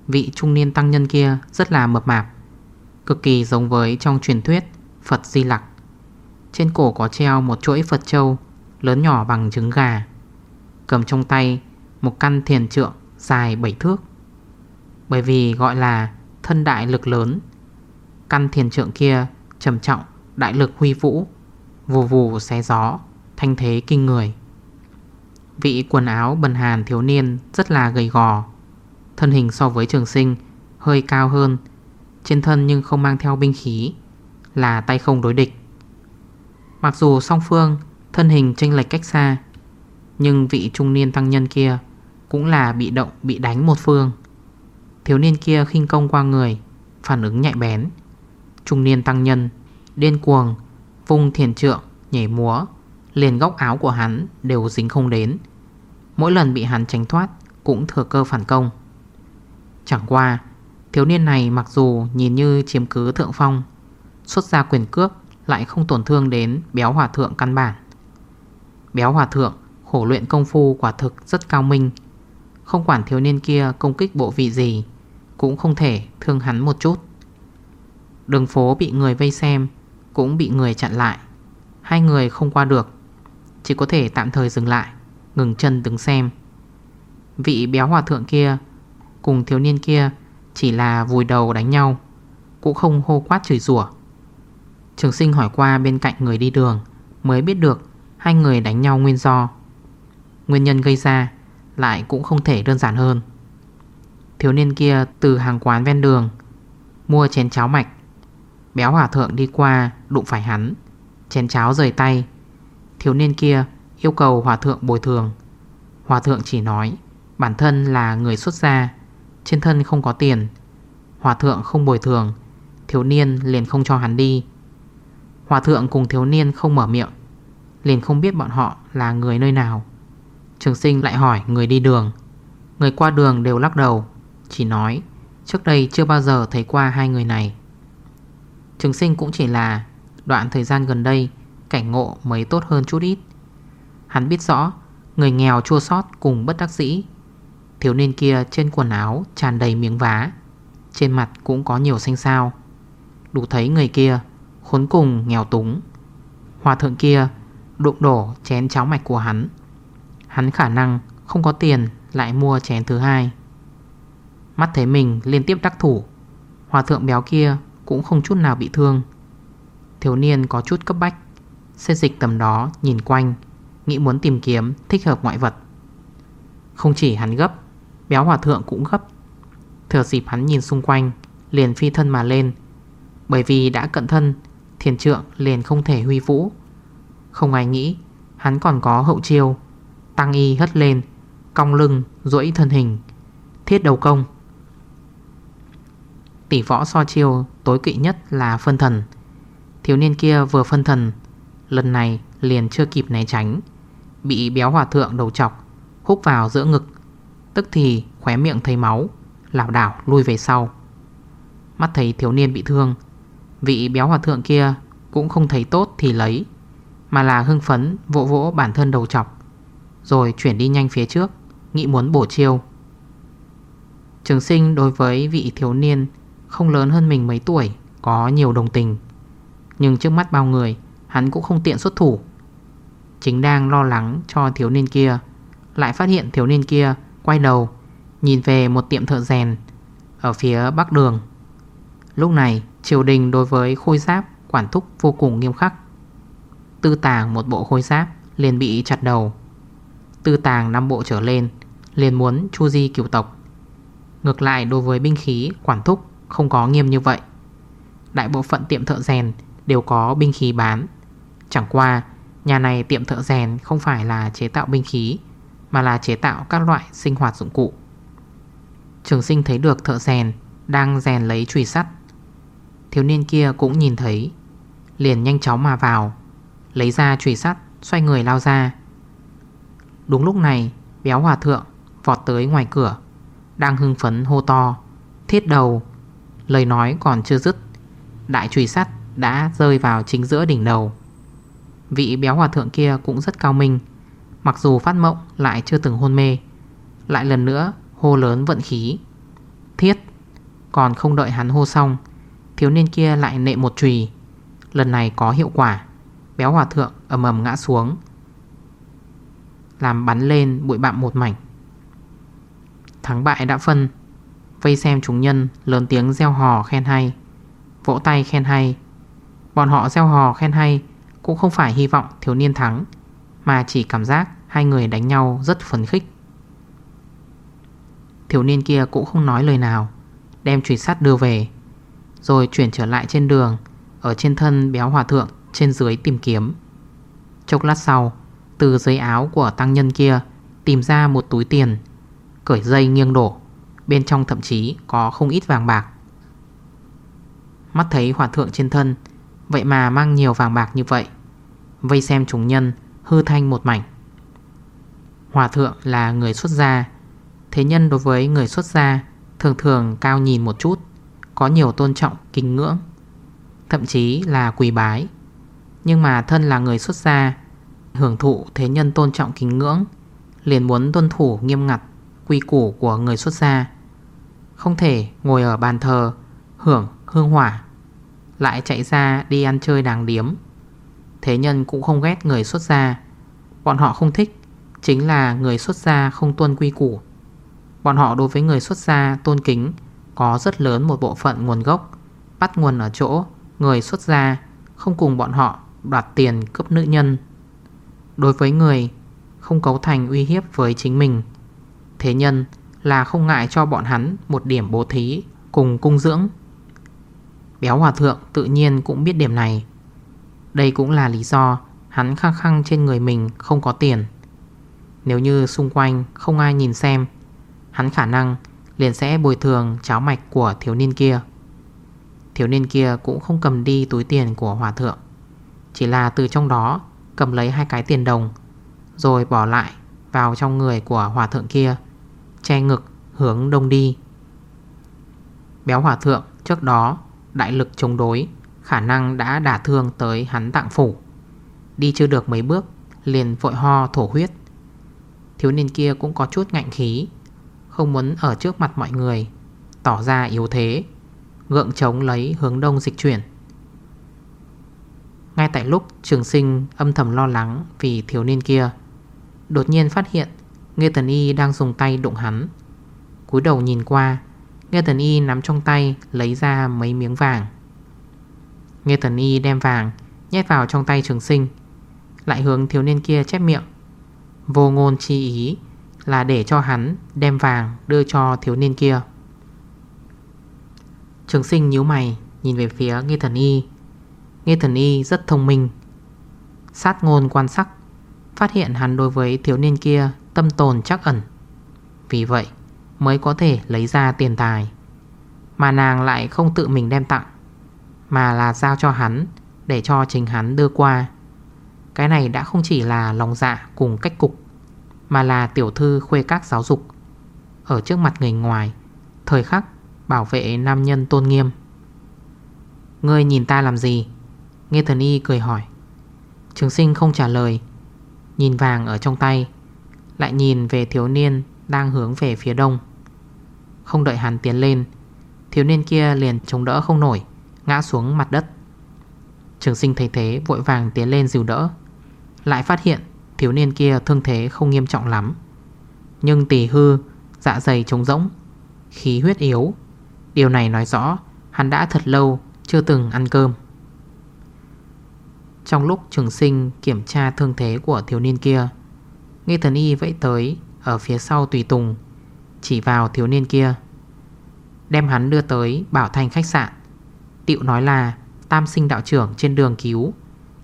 B: Vị trung niên tăng nhân kia rất là mập mạp, Cực kỳ giống với trong truyền thuyết Phật Di Lặc. Trên cổ có treo một chuỗi Phật Châu Lớn nhỏ bằng trứng gà, Cầm trong tay một căn thiền trượng dài 7 thước. Bởi vì gọi là thân đại lực lớn, Căn thiền trượng kia trầm trọng, đại lực huy vũ, Vù vù xé gió, Thanh thế kinh người. Vị quần áo bần hàn thiếu niên rất là gầy gò. Thân hình so với trường sinh, Hơi cao hơn. Trên thân nhưng không mang theo binh khí, Là tay không đối địch. Mặc dù song phương, Thân hình chênh lệch cách xa, Nhưng vị trung niên tăng nhân kia Cũng là bị động, bị đánh một phương. Thiếu niên kia khinh công qua người, Phản ứng nhạy bén. Trung niên tăng nhân Điên cuồng, Vung thiền trượng, Nhảy múa. Liền góc áo của hắn đều dính không đến. Mỗi lần bị hắn tránh thoát Cũng thừa cơ phản công. Chẳng qua, Thiếu niên này mặc dù nhìn như chiếm cứ thượng phong, Xuất ra quyền cước Lại không tổn thương đến béo hòa thượng căn bản. Béo hòa thượng khổ luyện công phu quả thực rất cao minh. Không quản thiếu niên kia công kích bộ vị gì, Cũng không thể thương hắn một chút. Đường phố bị người vây xem Cũng bị người chặn lại. Hai người không qua được. Chỉ có thể tạm thời dừng lại, Ngừng chân đứng xem. Vị béo hòa thượng kia Cùng thiếu niên kia Chỉ là vùi đầu đánh nhau, Cũng không hô quát chửi rủa. Trường sinh hỏi qua bên cạnh người đi đường, Mới biết được Hai người đánh nhau nguyên do. Nguyên nhân gây ra Lại cũng không thể đơn giản hơn. Thiếu niên kia từ hàng quán ven đường, Mua chén cháo mạch. Béo hòa thượng đi qua đụng phải hắn, Chén cháo rời tay Thiếu niên kia yêu cầu hòa thượng bồi thường. Hòa thượng chỉ nói, Bản thân là người xuất gia, Trên thân không có tiền. Hòa thượng không bồi thường, Thiếu niên liền không cho hắn đi. Hòa thượng cùng thiếu niên không mở miệng, Liền không biết bọn họ là người nơi nào. Trường sinh lại hỏi người đi đường. Người qua đường đều lắc đầu, Chỉ nói, Trước đây chưa bao giờ thấy qua hai người này. Trường sinh cũng chỉ là Đoạn thời gian gần đây Cảnh ngộ mới tốt hơn chút ít. Hắn biết rõ, Người nghèo chua sót cùng bất đắc dĩ. Thiếu niên kia trên quần áo tràn đầy miếng vá, Trên mặt cũng có nhiều xanh sao Đủ thấy người kia Khốn cùng nghèo túng. Hòa thượng kia đụng đổ chén cháo mạch của hắn. Hắn khả năng không có tiền lại mua chén thứ hai. Mắt thấy mình liên tiếp đắc thủ, Hòa thượng béo kia cũng không chút nào bị thương. Thiếu niên có chút cấp bách Xê dịch tầm đó nhìn quanh Nghĩ muốn tìm kiếm thích hợp ngoại vật. Không chỉ hắn gấp Béo hòa thượng cũng gấp. Thừa dịp hắn nhìn xung quanh Liền phi thân mà lên. Bởi vì đã cận thân Thiền trượng liền không thể huy vũ. Không ai nghĩ Hắn còn có hậu chiêu. Tăng y hất lên Cong lưng, duỗi thân hình. Thiết đầu công. Tỷ võ so chiêu tối kỵ nhất là phân thần. Thiếu niên kia vừa phân thần Lần này liền chưa kịp né tránh. Bị béo hòa thượng đầu chọc Hút vào giữa ngực. Tức thì khóe miệng thấy máu, Lảo đảo lui về sau. Mắt thấy thiếu niên bị thương, Vị béo hòa thượng kia Cũng không thấy tốt thì lấy, Mà là hưng phấn vỗ vỗ bản thân đầu chọc, Rồi chuyển đi nhanh phía trước, Nghĩ muốn bổ chiêu. Trường sinh đối với vị thiếu niên Không lớn hơn mình mấy tuổi Có nhiều đồng tình, Nhưng trước mắt bao người Hắn cũng không tiện xuất thủ. Chính đang lo lắng cho thiếu niên kia, Lại phát hiện thiếu niên kia Quay đầu, Nhìn về một tiệm thợ rèn Ở phía bắc đường. Lúc này, triều đình đối với khôi giáp Quản thúc vô cùng nghiêm khắc. Tư tàng một bộ khôi giáp liền bị chặt đầu. Tư tàng 5 bộ trở lên liền muốn chu di cửu tộc. Ngược lại, đối với binh khí quản thúc không có nghiêm như vậy. Đại bộ phận tiệm thợ rèn đều có binh khí bán. Chẳng qua, nhà này tiệm thợ rèn không phải là chế tạo binh khí, Mà là chế tạo các loại sinh hoạt dụng cụ. Trường sinh thấy được thợ rèn đang rèn lấy chùy sắt. Thiếu niên kia cũng nhìn thấy, Liền nhanh chóng mà vào, Lấy ra chùy sắt, Xoay người lao ra. Đúng lúc này, béo hòa thượng Vọt tới ngoài cửa, Đang hưng phấn hô to, Thiết đầu! Lời nói còn chưa dứt, Đại chùy sắt đã rơi vào chính giữa đỉnh đầu. Vị béo hòa thượng kia cũng rất cao minh, Mặc dù phát mộng lại chưa từng hôn mê. Lại lần nữa hô lớn vận khí. Thiết, Còn không đợi hắn hô xong, Thiếu niên kia lại nệ một chùy. Lần này có hiệu quả. Béo hòa thượng ầm ầm ngã xuống, Làm bắn lên bụi bặm một mảnh. Thắng bại đã phân, Vây xem chúng nhân lớn tiếng gieo hò khen hay, Vỗ tay khen hay. Bọn họ gieo hò khen hay cũng không phải hy vọng thiếu niên thắng, Mà chỉ cảm giác hai người đánh nhau rất phấn khích. Thiếu niên kia cũng không nói lời nào, Đem truy sát đưa về, Rồi chuyển trở lại trên đường, Ở trên thân béo hòa thượng Trên dưới tìm kiếm. Chốc lát sau, Từ dưới áo của tăng nhân kia Tìm ra một túi tiền, Cởi dây nghiêng đổ, Bên trong thậm chí có không ít vàng bạc. Mắt thấy hòa thượng trên thân, Vậy mà mang nhiều vàng bạc như vậy Vây xem chúng nhân Hư thanh một mảnh. Hòa thượng là người xuất gia. Thế nhân đối với người xuất gia Thường thường cao nhìn một chút Có nhiều tôn trọng, kính ngưỡng Thậm chí là quỳ bái. Nhưng mà thân là người xuất gia Hưởng thụ thế nhân tôn trọng kính ngưỡng Liền muốn tuân thủ nghiêm ngặt Quy củ của người xuất gia. Không thể ngồi ở bàn thờ Hưởng hương hỏa Lại chạy ra đi ăn chơi đàng điếm. Thế nhân cũng không ghét người xuất gia. Bọn họ không thích, Chính là người xuất gia không tuân quy củ. Bọn họ đối với người xuất gia tôn kính, Có rất lớn một bộ phận nguồn gốc, Bắt nguồn ở chỗ Người xuất gia không cùng bọn họ đoạt tiền cấp nữ nhân. Đối với người không cấu thành uy hiếp với chính mình, Thế nhân là không ngại cho bọn hắn một điểm bố thí cùng cung dưỡng. Béo hòa thượng tự nhiên cũng biết điểm này. Đây cũng là lý do hắn khăng khăng trên người mình không có tiền. Nếu như xung quanh không ai nhìn xem, Hắn khả năng liền sẽ bồi thường cháo mạch của thiếu niên kia. Thiếu niên kia cũng không cầm đi túi tiền của hòa thượng. Chỉ là từ trong đó cầm lấy hai cái tiền đồng, Rồi bỏ lại vào trong người của hòa thượng kia, Che ngực hướng đông đi. Béo hòa thượng trước đó đại lực chống đối Khả năng đã đả thương tới hắn tạng phủ. Đi chưa được mấy bước, Liền vội ho thổ huyết. Thiếu niên kia cũng có chút ngạnh khí, Không muốn ở trước mặt mọi người, Tỏ ra yếu thế, Gượng chống lấy hướng đông dịch chuyển. Ngay tại lúc trường sinh âm thầm lo lắng Vì thiếu niên kia, Đột nhiên phát hiện Nghe Tần Y đang dùng tay đụng hắn. Cúi đầu nhìn qua, Nghe Tần Y nắm trong tay Lấy ra mấy miếng vàng. Nghe Thần Y đem vàng, Nhét vào trong tay trường sinh. Lại hướng thiếu niên kia chép miệng. Vô ngôn chi ý Là để cho hắn đem vàng đưa cho thiếu niên kia. Trường sinh nhíu mày, Nhìn về phía Nghe Thần Y. Nghe Thần Y rất thông minh. Sát ngôn quan sắc, Phát hiện hắn đối với thiếu niên kia Tâm tồn chắc ẩn. Vì vậy, mới có thể lấy ra tiền tài. Mà nàng lại không tự mình đem tặng. Mà là giao cho hắn, Để cho chính hắn đưa qua. Cái này đã không chỉ là lòng dạ cùng cách cục, Mà là tiểu thư khuê các giáo dục. Ở trước mặt người ngoài, Thời khắc bảo vệ nam nhân tôn nghiêm. Ngươi nhìn ta làm gì? Nghe thần y cười hỏi. Trường sinh không trả lời, Nhìn vàng ở trong tay, Lại nhìn về thiếu niên Đang hướng về phía đông. Không đợi hắn tiến lên, Thiếu niên kia liền chống đỡ không nổi. Ngã xuống mặt đất. Trường sinh thấy thế, vội vàng tiến lên dìu đỡ. Lại phát hiện, thiếu niên kia thương thế không nghiêm trọng lắm. Nhưng tỷ hư Dạ dày trống rỗng, Khí huyết yếu. Điều này nói rõ, hắn đã thật lâu chưa từng ăn cơm. Trong lúc trường sinh kiểm tra thương thế của thiếu niên kia Nghe thần y vẫy tới Ở phía sau tùy tùng, Chỉ vào thiếu niên kia, Đem hắn đưa tới Bảo Thành khách sạn. Tiệu nói là, Tam sinh đạo trưởng trên đường cứu,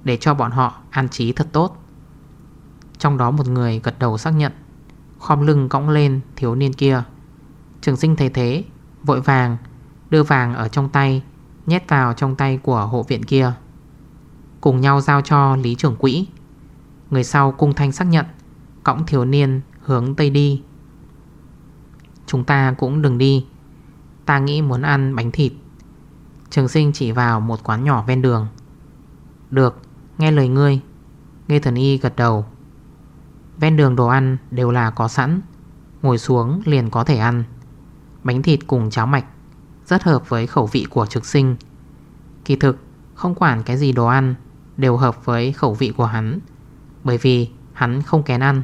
B: Để cho bọn họ an trí thật tốt. Trong đó một người gật đầu xác nhận, Khom lưng cõng lên thiếu niên kia. Trường sinh thấy thế, Vội vàng, Đưa vàng ở trong tay, Nhét vào trong tay của hộ viện kia. Cùng nhau giao cho lý trưởng quỹ. Người sau cung thanh xác nhận, Cõng thiếu niên hướng Tây đi. Chúng ta cũng đừng đi. Ta nghĩ muốn ăn bánh thịt. Trường sinh chỉ vào một quán nhỏ ven đường. Được, nghe lời ngươi. Nghe thần y gật đầu. Ven đường đồ ăn đều là có sẵn. Ngồi xuống liền có thể ăn. Bánh thịt cùng cháo mạch Rất hợp với khẩu vị của trực sinh. Kỳ thực không quản cái gì đồ ăn Đều hợp với khẩu vị của hắn Bởi vì hắn không kén ăn.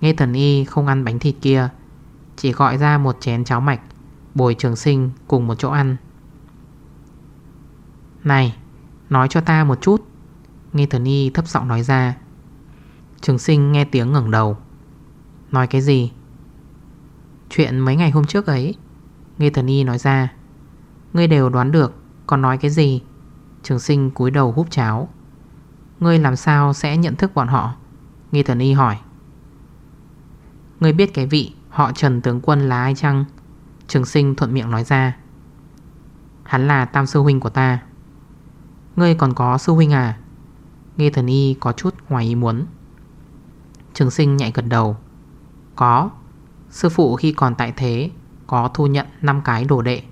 B: Nghe thần y không ăn bánh thịt kia Chỉ gọi ra một chén cháo mạch Bồi trường sinh cùng một chỗ ăn. Này, Nói cho ta một chút. Nghe thần y thấp giọng nói ra. Trường sinh nghe tiếng ngẩn đầu. Nói cái gì? Chuyện mấy ngày hôm trước ấy. Nghe thần y nói ra. Ngươi đều đoán được, Còn nói cái gì? Trường sinh cúi đầu húp cháo. Ngươi làm sao sẽ nhận thức bọn họ? Nghe thần y hỏi. Ngươi biết cái vị, Họ Trần Tướng Quân là ai chăng? Trường sinh thuận miệng nói ra. Hắn là tam sư huynh của ta. Ngươi còn có sư huynh à? Nghe thần y có chút ngoài ý muốn. Trường sinh nhạy gật đầu. Có. Sư phụ khi còn tại thế, Có thu nhận 5 cái đồ đệ.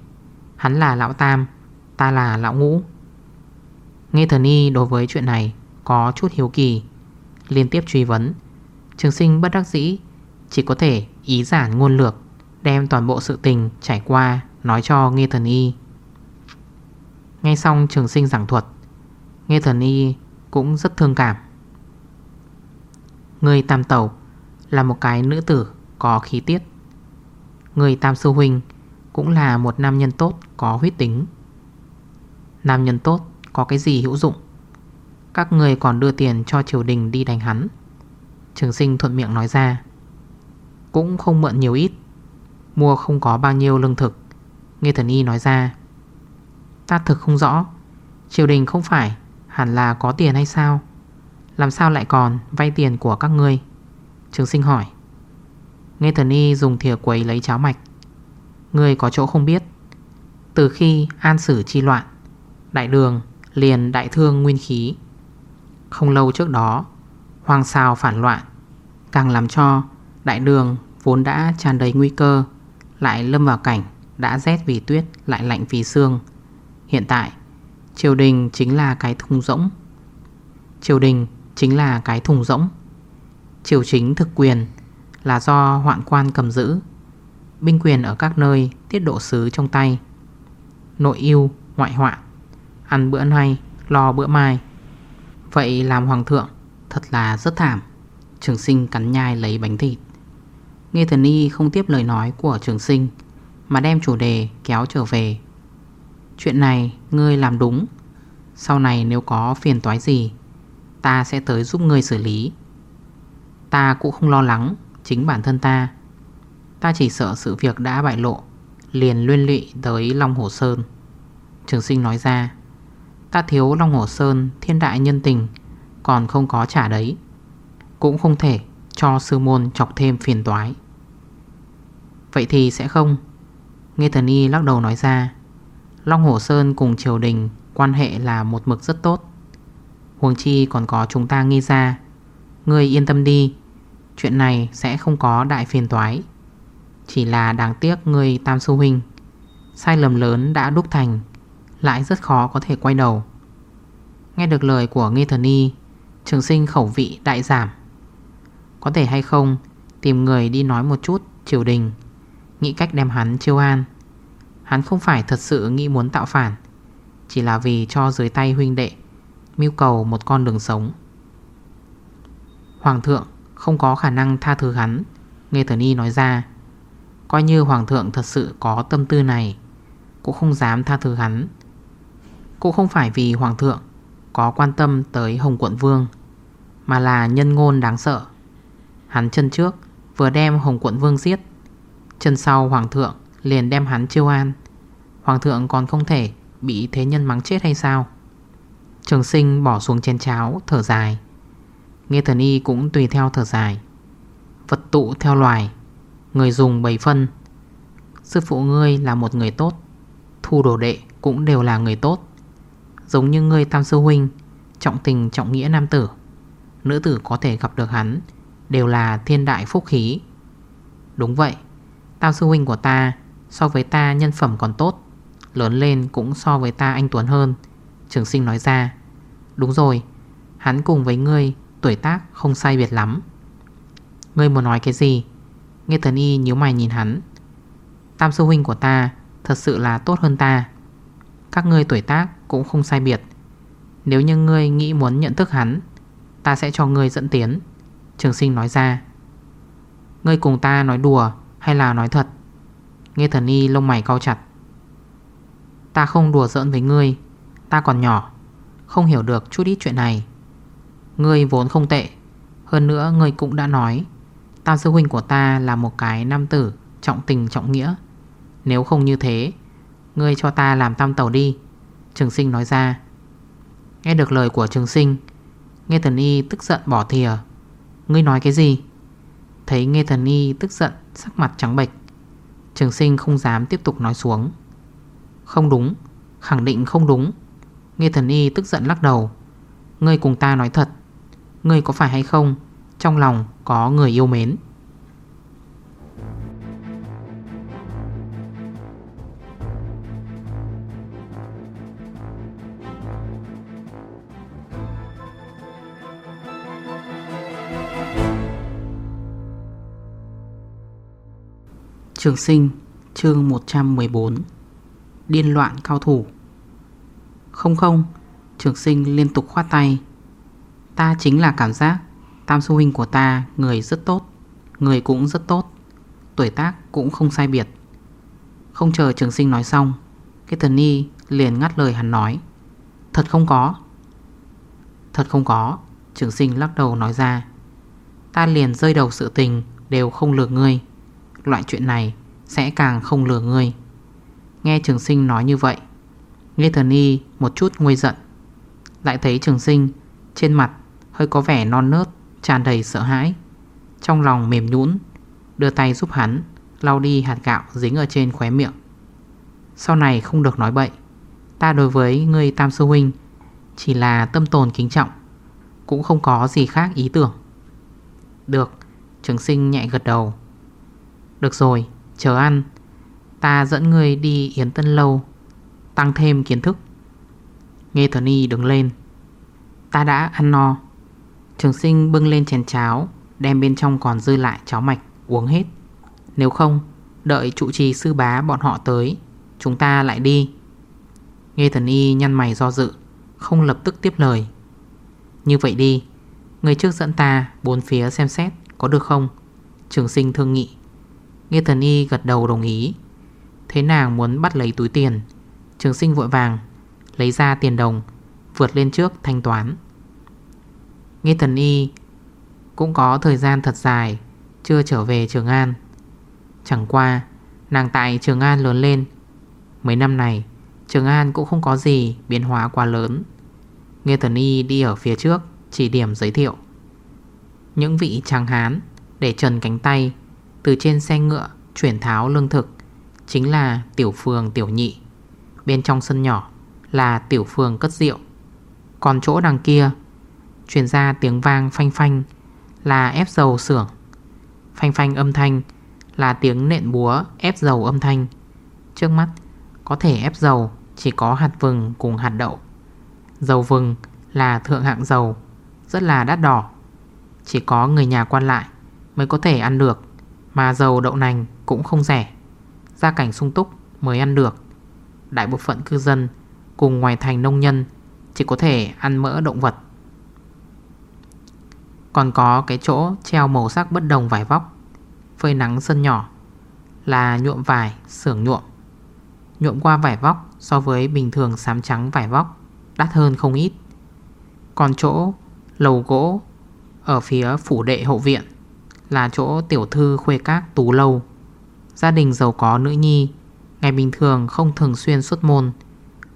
B: Hắn là lão tam, Ta là lão ngũ. Nghe thần y đối với chuyện này Có chút hiếu kỳ, Liên tiếp truy vấn. Trường sinh bất đắc dĩ, Chỉ có thể ý giản ngôn lược, Đem toàn bộ sự tình trải qua, Nói cho Nghe thần y. Ngay xong trường sinh giảng thuật Nghe thần y cũng rất thương cảm. Người tam tẩu là một cái nữ tử có khí tiết. Người tam sư huynh cũng là một nam nhân tốt có huyết tính. Nam nhân tốt có cái gì hữu dụng? Các người còn đưa tiền cho triều đình đi đánh hắn. Trường sinh thuận miệng nói ra. Cũng không mượn nhiều ít, Mua không có bao nhiêu lương thực. Nghe thần y nói ra. Ta thực không rõ, Triều đình không phải hẳn là có tiền hay sao? Làm sao lại còn vay tiền của các ngươi? Trường sinh hỏi. Nghe thần y dùng thìa quấy lấy cháo mạch. Ngươi có chỗ không biết. Từ khi an sử chi loạn, Đại đường liền đại thương nguyên khí. Không lâu trước đó Hoàng sao phản loạn, Càng làm cho đại đường vốn đã tràn đầy nguy cơ, Lại lâm vào cảnh Đã rét vì tuyết, lại lạnh vì xương. Hiện tại Triều đình chính là cái thùng rỗng. Triều đình chính là cái thùng rỗng. Triều chính thực quyền là do hoạn quan cầm giữ. Binh quyền ở các nơi tiết độ sứ trong tay. Nội yêu, ngoại hoạn Ăn bữa nay, lo bữa mai. Vậy làm hoàng thượng thật là rất thảm. Trường sinh cắn nhai lấy bánh thịt. Nghe thần y không tiếp lời nói của trường sinh Mà đem chủ đề kéo trở về. Chuyện này ngươi làm đúng. Sau này nếu có phiền toái gì, Ta sẽ tới giúp ngươi xử lý. Ta cũng không lo lắng Chính bản thân ta. Ta chỉ sợ sự việc đã bại lộ, Liền luyên lụy tới Long Hồ Sơn. Trường sinh nói ra, Ta thiếu Long Hồ Sơn, thiên đại nhân tình, Còn không có trả đấy. Cũng không thể cho sư môn chọc thêm phiền toái. Vậy thì sẽ không. Nghe thần y lắc đầu nói ra Long Hồ Sơn cùng triều đình Quan hệ là một mực rất tốt. Huồng chi còn có chúng ta nghi ra. Ngươi yên tâm đi, Chuyện này sẽ không có đại phiền toái. Chỉ là đáng tiếc người Tam Sư Huynh, Sai lầm lớn đã đúc thành, Lại rất khó có thể quay đầu. Nghe được lời của Nghi Thần Y, Trường sinh khẩu vị đại giảm. Có thể hay không, Tìm người đi nói một chút triều đình, Nghĩ cách đem hắn chiêu an. Hắn không phải thật sự nghĩ muốn tạo phản, Chỉ là vì cho dưới tay huynh đệ Mưu cầu một con đường sống. Hoàng thượng không có khả năng tha thứ hắn Nghe thần y nói ra. Coi như hoàng thượng thật sự có tâm tư này, Cũng không dám tha thứ hắn. Cũng không phải vì hoàng thượng Có quan tâm tới Hồng Quận Vương, Mà là nhân ngôn đáng sợ. Hắn chân trước Vừa đem Hồng Quận Vương giết, Chân sau hoàng thượng liền đem hắn chiêu an. Hoàng thượng còn không thể Bị thế nhân mắng chết hay sao? Trường sinh bỏ xuống chén cháo, Thở dài. Nghe thần y cũng tùy theo thở dài. Vật tụ theo loài, Người dùng bầy phân. Sư phụ ngươi là một người tốt, Thu đồ đệ cũng đều là người tốt. Giống như ngươi tam sư huynh, Trọng tình trọng nghĩa nam tử, Nữ tử có thể gặp được hắn, Đều là thiên đại phúc khí. Đúng vậy, Tam sư huynh của ta So với ta nhân phẩm còn tốt. Lớn lên cũng so với ta anh Tuấn hơn. Trường sinh nói ra, Đúng rồi, Hắn cùng với ngươi tuổi tác không sai biệt lắm. Ngươi muốn nói cái gì? Nghe thần y nhíu mày nhìn hắn. Tam sư huynh của ta Thật sự là tốt hơn ta. Các ngươi tuổi tác cũng không sai biệt. Nếu như ngươi nghĩ muốn nhận thức hắn, Ta sẽ cho ngươi dẫn tiến. Trường sinh nói ra. Ngươi cùng ta nói đùa hay là nói thật? Nghe thần y lông mày cao chặt. Ta không đùa giỡn với ngươi. Ta còn nhỏ, Không hiểu được chút ít chuyện này. Ngươi vốn không tệ, Hơn nữa ngươi cũng đã nói Tam sư huynh của ta là một cái nam tử Trọng tình trọng nghĩa. Nếu không như thế, Ngươi cho ta làm tam tàu đi. Trường sinh nói ra. Nghe được lời của trường sinh, Nghe thần y tức giận bỏ thìa. Ngươi nói cái gì? Thấy nghe thần y tức giận, Sắc mặt trắng bệch. Trường sinh không dám tiếp tục nói xuống. Không đúng, Khẳng định không đúng. Nghe thần y tức giận lắc đầu. Ngươi cùng ta nói thật. Ngươi có phải hay không? Trong lòng có người yêu mến. Trường sinh, chương 114 Điên loạn cao thủ. Không không, Trường sinh liên tục khoát tay. Ta chính là cảm giác Tam sư huynh của ta, người rất tốt, Người cũng rất tốt, Tuổi tác cũng không sai biệt. Không chờ trường sinh nói xong, Cái thần y liền ngắt lời hắn nói, Thật không có. Thật không có, Trường sinh lắc đầu nói ra. Ta liền rơi đầu sự tình Đều không lừa ngươi, Loại chuyện này sẽ càng không lừa ngươi. Nghe trường sinh nói như vậy. Nghe thần y một chút nguôi giận. Lại thấy trường sinh Trên mặt hơi có vẻ non nớt, tràn đầy sợ hãi. Trong lòng mềm nhũn, Đưa tay giúp hắn Lau đi hạt gạo dính ở trên khóe miệng. Sau này không được nói bậy. Ta đối với người Tam Sư Huynh Chỉ là tâm tồn kính trọng, Cũng không có gì khác ý tưởng. Được, Trường sinh nhẹ gật đầu. Được rồi, Chờ ăn. Ta dẫn người đi Yến Tân Lâu, Tăng thêm kiến thức. Nghe thần y đứng lên. Ta đã ăn no. Trường sinh bưng lên chén cháo, Đem bên trong còn dư lại cháo mạch, uống hết. Nếu không, Đợi trụ trì sư bá bọn họ tới, Chúng ta lại đi. Nghe thần y nhăn mày do dự, Không lập tức tiếp lời. Như vậy đi, Người trước dẫn ta bốn phía xem xét Có được không? Trường sinh thương nghị. Nghe thần y gật đầu đồng ý. Thế nàng muốn bắt lấy túi tiền? Trường sinh vội vàng, Lấy ra tiền đồng, Vượt lên trước thanh toán. Nghe thần y, Cũng có thời gian thật dài, Chưa trở về Trường An. Chẳng qua, Nàng tại Trường An lớn lên. Mấy năm này, Trường An cũng không có gì biến hóa quá lớn. Nghe thần y đi ở phía trước, Chỉ điểm giới thiệu. Những vị tràng hán Để trần cánh tay, Từ trên xe ngựa chuyển tháo lương thực. Chính là tiểu phường tiểu nhị. Bên trong sân nhỏ Là tiểu phường cất rượu. Còn chỗ đằng kia Chuyển ra tiếng vang phanh phanh Là ép dầu xưởng. Phanh phanh âm thanh Là tiếng nện búa ép dầu âm thanh. Trước mắt Có thể ép dầu Chỉ có hạt vừng cùng hạt đậu. Dầu vừng là thượng hạng dầu, Rất là đắt đỏ. Chỉ có người nhà quan lại Mới có thể ăn được, Mà dầu đậu nành cũng không rẻ. Gia cảnh sung túc mới ăn được. Đại bộ phận cư dân Cùng ngoài thành nông nhân Chỉ có thể ăn mỡ động vật. Còn có cái chỗ treo màu sắc bất đồng vải vóc, Phơi nắng sân nhỏ là nhuộm vải, xưởng nhuộm. Nhuộm qua vải vóc so với bình thường xám trắng vải vóc Đắt hơn không ít. Còn chỗ lầu gỗ Ở phía phủ đệ hậu viện Là chỗ tiểu thư khuê các tú lâu. Gia đình giàu có nữ nhi Ngày bình thường không thường xuyên xuất môn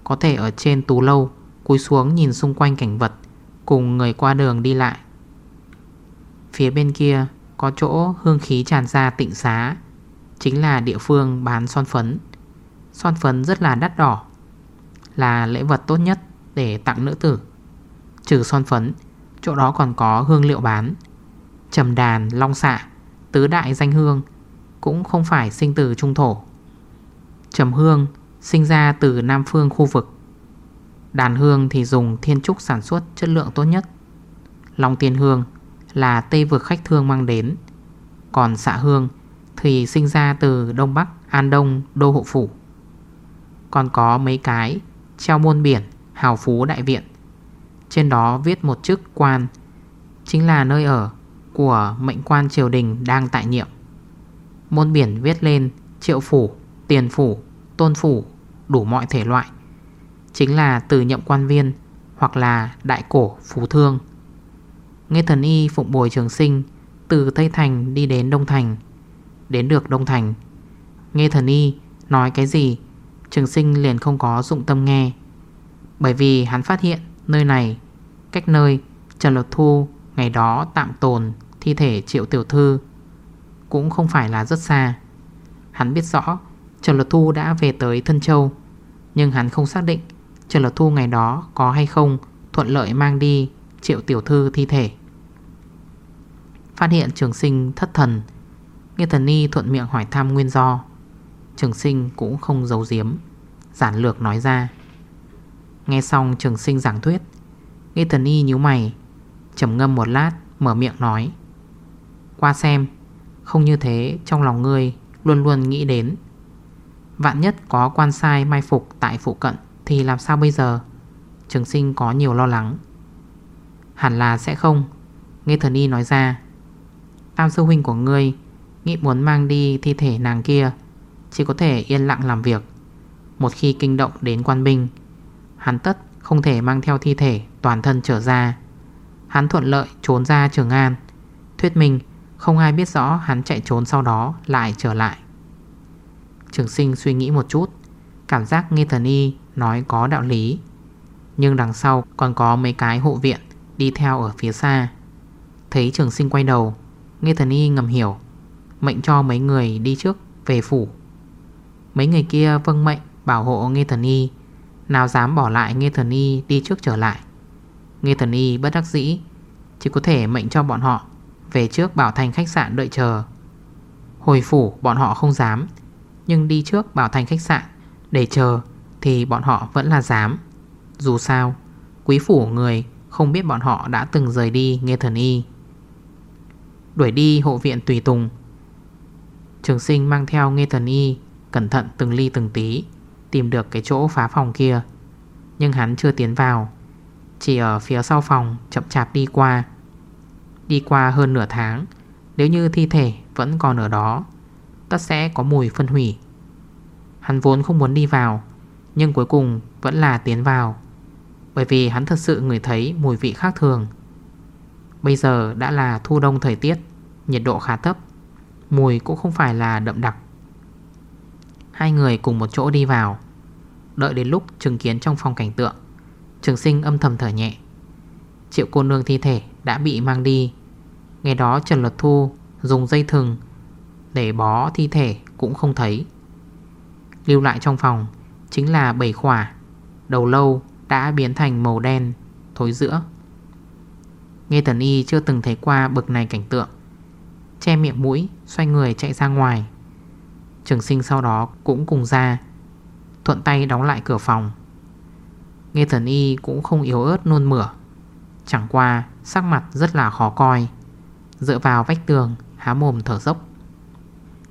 B: Có thể ở trên tú lâu Cúi xuống nhìn xung quanh cảnh vật Cùng người qua đường đi lại. Phía bên kia Có chỗ hương khí tràn ra tịnh xá Chính là địa phương bán son phấn. Son phấn rất là đắt đỏ Là lễ vật tốt nhất để tặng nữ tử. Trừ son phấn Chỗ đó còn có hương liệu bán Trầm đàn, long xạ Tứ đại danh hương cũng không phải sinh từ trung thổ. Trầm hương sinh ra từ Nam Phương khu vực. Đàn hương thì dùng thiên trúc sản xuất chất lượng tốt nhất. Long tiên hương là Tây vực khách thương mang đến. Còn xạ hương thì sinh ra từ Đông Bắc, An Đông, Đô Hộ Phủ. Còn có mấy cái treo môn biển, Hào Phú Đại Viện. Trên đó viết một chức quan, Chính là nơi ở của mệnh quan triều đình đang tại nhiệm. Môn biển viết lên triệu phủ, tiền phủ, tôn phủ, đủ mọi thể loại. Chính là từ nhậm quan viên hoặc là đại cổ phú thương. Nghe thần y phụng bồi trường sinh Từ Tây Thành đi đến Đông Thành Đến được Đông Thành. Nghe thần y nói cái gì Trường sinh liền không có dụng tâm nghe. Bởi vì hắn phát hiện nơi này Cách nơi Trần Lột Thu ngày đó tạm tồn thi thể triệu tiểu thư cũng không phải là rất xa. Hắn biết rõ, Trần Lật Thu đã về tới Thân Châu, Nhưng hắn không xác định Trần Lật Thu ngày đó có hay không Thuận lợi mang đi triệu tiểu thư thi thể. Phát hiện trường sinh thất thần Nghe thần ni thuận miệng hỏi thăm nguyên do. Trường sinh cũng không giấu giếm, Giản lược nói ra. Nghe xong trường sinh giảng thuyết Nghe thần y nhíu mày, trầm ngâm một lát, mở miệng nói, Qua xem. Không như thế, trong lòng ngươi Luôn luôn nghĩ đến. Vạn nhất có quan sai mai phục tại phụ cận Thì làm sao bây giờ? Trường sinh có nhiều lo lắng. Hẳn là sẽ không. Nghe thần y nói ra. Tam sư huynh của ngươi Nghĩ muốn mang đi thi thể nàng kia, Chỉ có thể yên lặng làm việc. Một khi kinh động đến quan binh, Hắn tất không thể mang theo thi thể Toàn thân trở ra. Hắn thuận lợi trốn ra Trường An, Thuyết minh không ai biết rõ Hắn chạy trốn sau đó lại trở lại. Trường sinh suy nghĩ một chút, Cảm giác nghe thần y Nói có đạo lý. Nhưng đằng sau còn có mấy cái hộ viện Đi theo ở phía xa. Thấy trường sinh quay đầu Nghe thần y ngầm hiểu, Mệnh cho mấy người đi trước về phủ. Mấy người kia vâng mệnh bảo hộ Nghe thần y, Nào dám bỏ lại Nghe thần y đi trước trở lại. Nghe thần y bất đắc dĩ, Chỉ có thể mệnh cho bọn họ về trước bảo thành khách sạn đợi chờ. Hồi phủ, bọn họ không dám. Nhưng đi trước bảo thành khách sạn Để chờ Thì bọn họ vẫn là dám. Dù sao, Quý phủ người không biết bọn họ đã từng rời đi nghe thần y. Đuổi đi hộ viện tùy tùng. Trường sinh mang theo nghe thần y Cẩn thận từng ly từng tí, Tìm được cái chỗ phá phòng kia. Nhưng hắn chưa tiến vào. Chỉ ở phía sau phòng, chậm chạp đi qua. Đi qua hơn nửa tháng. Nếu như thi thể vẫn còn ở đó, Tất sẽ có mùi phân hủy. Hắn vốn không muốn đi vào, Nhưng cuối cùng vẫn là tiến vào, Bởi vì hắn thật sự ngửi thấy mùi vị khác thường. Bây giờ đã là thu đông thời tiết, Nhiệt độ khá thấp, Mùi cũng không phải là đậm đặc. Hai người cùng một chỗ đi vào, Đợi đến lúc chứng kiến trong phòng cảnh tượng, Trường sinh âm thầm thở nhẹ. Triệu cô nương thi thể đã bị mang đi. Ngày đó, Trần Luật Thu dùng dây thừng Để bó thi thể cũng không thấy. Lưu lại trong phòng Chính là bảy khỏa, Đầu lâu đã biến thành màu đen, Thối giữa. Nghe Tần Y chưa từng thấy qua bực này cảnh tượng, Che miệng mũi, Xoay người chạy ra ngoài. Trường sinh sau đó cũng cùng ra, Thuận tay đóng lại cửa phòng. Nghe thần y cũng không yếu ớt nôn mửa. Chẳng qua sắc mặt rất là khó coi. Dựa vào vách tường, Há mồm thở dốc.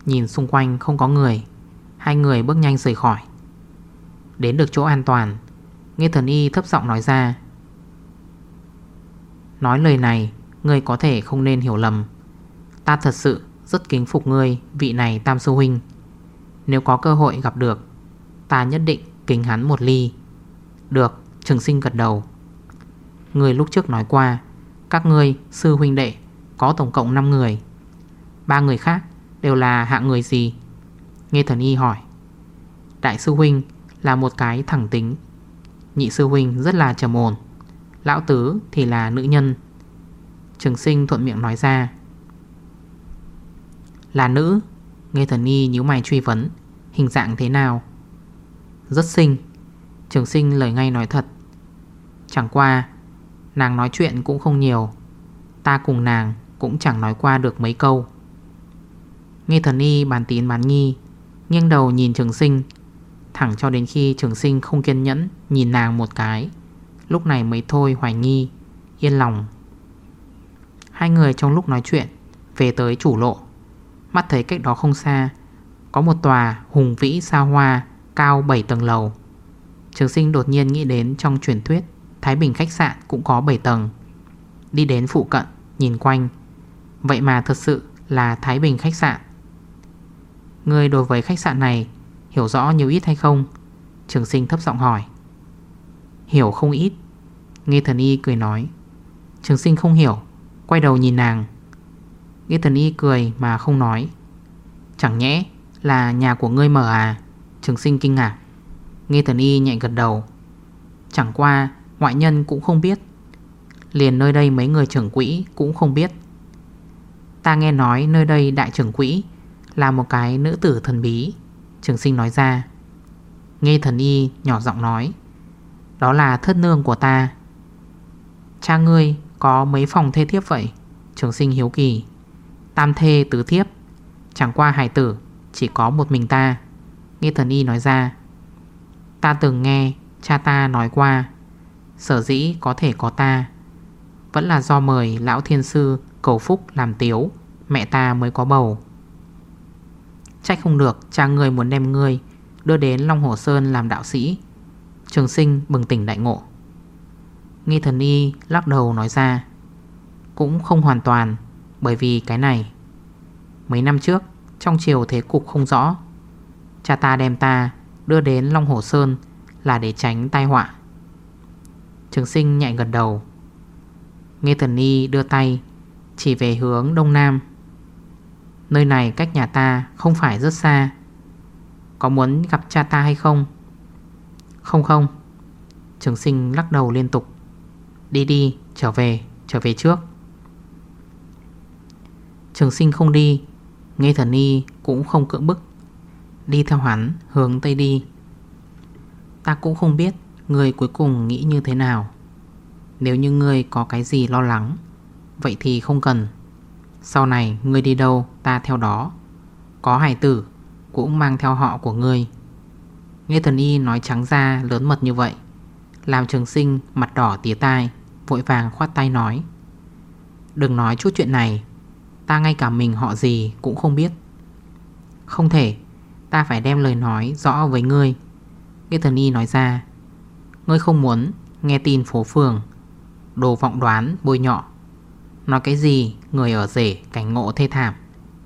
B: Nhìn xung quanh không có người, Hai người bước nhanh rời khỏi. Đến được chỗ an toàn, Nghe thần y thấp giọng nói ra. Nói lời này, Ngươi có thể không nên hiểu lầm. Ta thật sự rất kính phục ngươi, Vị này Tam Sư Huynh. Nếu có cơ hội gặp được, Ta nhất định kính hắn một ly. Được, Trường sinh gật đầu. Người lúc trước nói qua các người sư huynh đệ, Có tổng cộng 5 người. Ba người khác đều là hạng người gì? Nghe thần y hỏi. Đại sư huynh là một cái thẳng tính. Nhị sư huynh rất là trầm ổn. Lão tứ thì là nữ nhân. Trường sinh thuận miệng nói ra. Là nữ. Nghe thần y nhíu mày truy vấn. Hình dạng thế nào? Rất xinh. Trường sinh lời ngay nói thật. Chẳng qua Nàng nói chuyện cũng không nhiều. Ta cùng nàng cũng chẳng nói qua được mấy câu. Nghe thần y bàn tín bán nghi, Nghiêng đầu nhìn trường sinh. Thẳng cho đến khi trường sinh không kiên nhẫn Nhìn nàng một cái, Lúc này mới thôi hoài nghi, Yên lòng. Hai người trong lúc nói chuyện Về tới chủ lộ. Mắt thấy cách đó không xa, Có một tòa hùng vĩ xa hoa Cao 7 tầng lầu. Trường sinh đột nhiên nghĩ đến trong truyền thuyết Thái Bình khách sạn cũng có 7 tầng. Đi đến phụ cận, Nhìn quanh. Vậy mà thật sự là Thái Bình khách sạn. Người đối với khách sạn này Hiểu rõ nhiều ít hay không? Trường sinh thấp giọng hỏi. Hiểu không ít. Nghe thần y cười nói. Trường sinh không hiểu, Quay đầu nhìn nàng. Nghe thần y cười mà không nói. Chẳng nhẽ là nhà của ngươi mở à? Trường sinh kinh ngạc. Nghe thần y nhạy gật đầu. Chẳng qua ngoại nhân cũng không biết. Liền nơi đây mấy người trưởng quỹ cũng không biết. Ta nghe nói nơi đây đại trưởng quỹ Là một cái nữ tử thần bí. Trường sinh nói ra. Nghe thần y nhỏ giọng nói. Đó là thất nương của ta. Cha ngươi có mấy phòng thê thiếp vậy? Trường sinh hiếu kỳ. Tam thê tứ thiếp. Chẳng qua hải tử, chỉ có một mình ta. Nghe thần y nói ra. Ta từng nghe cha ta nói qua. Sở dĩ có thể có ta. Vẫn là do mời lão thiên sư cầu phúc làm tiếu, Mẹ ta mới có bầu. Trách không được, cha người muốn đem ngươi Đưa đến Long Hồ Sơn làm đạo sĩ. Trường sinh bừng tỉnh đại ngộ. Nghi thần y lắc đầu nói ra, Cũng không hoàn toàn, Bởi vì cái này, Mấy năm trước, Trong chiều thế cục không rõ. Cha ta đem ta đưa đến Long Hồ Sơn Là để tránh tai họa. Trường sinh nhạy gần đầu. Nghe thần y đưa tay Chỉ về hướng đông nam. Nơi này cách nhà ta không phải rất xa. Có muốn gặp cha ta hay không? Không không. Trường sinh lắc đầu liên tục. Đi đi, trở về, trở về trước. Trường sinh không đi Nghe thần y cũng không cưỡng bức. Đi theo hắn hướng Tây đi. Ta cũng không biết Người cuối cùng nghĩ như thế nào? Nếu như người có cái gì lo lắng, Vậy thì không cần. Sau này người đi đâu, ta theo đó. Có hải tử, Cũng mang theo họ của người Nghe thần y nói trắng ra, lớn mật như vậy. Làm trường sinh, mặt đỏ tía tai, Vội vàng khoát tay nói. Đừng nói chút chuyện này. Ta ngay cả mình họ gì cũng không biết. Không thể. Ta phải đem lời nói rõ với ngươi. Nghe thần y nói ra Ngươi không muốn nghe tin phố phường, Đồ vọng đoán bôi nhọ. Nói cái gì, người ở rể cảnh ngộ thê thảm,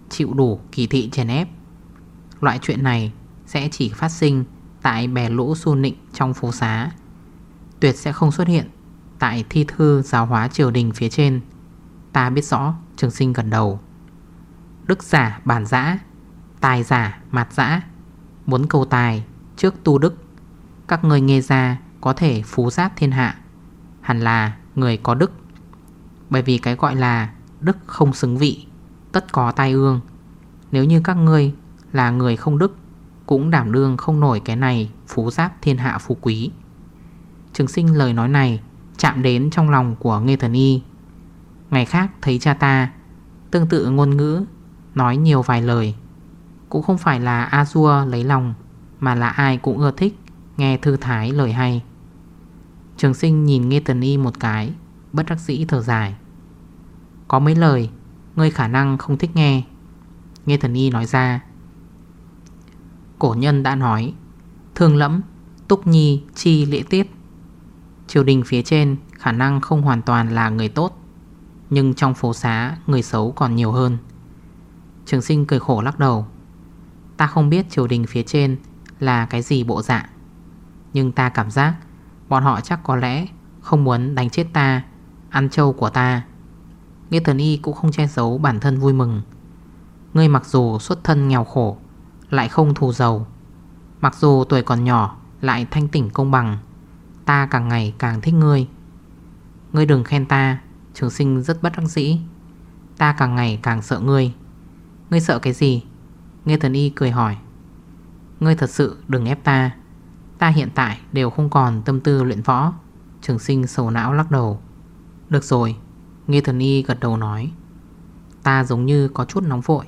B: Chịu đủ kỳ thị chèn ép. Loại chuyện này sẽ chỉ phát sinh Tại bè lũ su nịnh trong phố xá. Tuyệt sẽ không xuất hiện Tại thi thư giáo hóa triều đình phía trên. Ta biết rõ trường sinh gần đầu. Đức giả bản giã, Tài giả mặt giã, Muốn cầu tài trước tu đức. Các người nghe ra có thể phú giáp thiên hạ, Hẳn là người có đức. Bởi vì cái gọi là Đức không xứng vị, Tất có tai ương. Nếu như các ngươi là người không đức, Cũng đảm đương không nổi cái này Phú giáp thiên hạ phú quý. Trường sinh lời nói này Chạm đến trong lòng của Nghê Thần Y. Ngày khác thấy cha ta Tương tự ngôn ngữ, Nói nhiều vài lời. Cũng không phải là A-dua lấy lòng, Mà là ai cũng ưa thích Nghe thư thái lời hay. Trường sinh nhìn Nghe Tần Y một cái, Bất đắc dĩ thở dài. Có mấy lời, Ngươi khả năng không thích nghe. Nghe Thần Y nói ra. Cổ nhân đã nói, Thương lẫm, Túc nhi, chi, lễ tiết. Triều đình phía trên khả năng không hoàn toàn là người tốt, Nhưng trong phố xá người xấu còn nhiều hơn. Trường sinh cười khổ lắc đầu. Ta không biết triều đình phía trên là cái gì bộ dạng, Nhưng ta cảm giác Bọn họ chắc có lẽ Không muốn đánh chết ta, Ăn trâu của ta. Nghe thần y cũng không che giấu bản thân vui mừng. Ngươi mặc dù xuất thân nghèo khổ, Lại không thù giàu. Mặc dù tuổi còn nhỏ, Lại thanh tỉnh công bằng, Ta càng ngày càng thích ngươi. Ngươi đừng khen ta, Trường sinh rất bất đắc dĩ. Ta càng ngày càng sợ ngươi. Ngươi sợ cái gì? Nghe thần y cười hỏi. Ngươi thật sự đừng ép ta. Ta hiện tại đều không còn tâm tư luyện võ. Trường sinh sầu não lắc đầu. Được rồi Nghe thần y gật đầu nói. Ta giống như có chút nóng vội.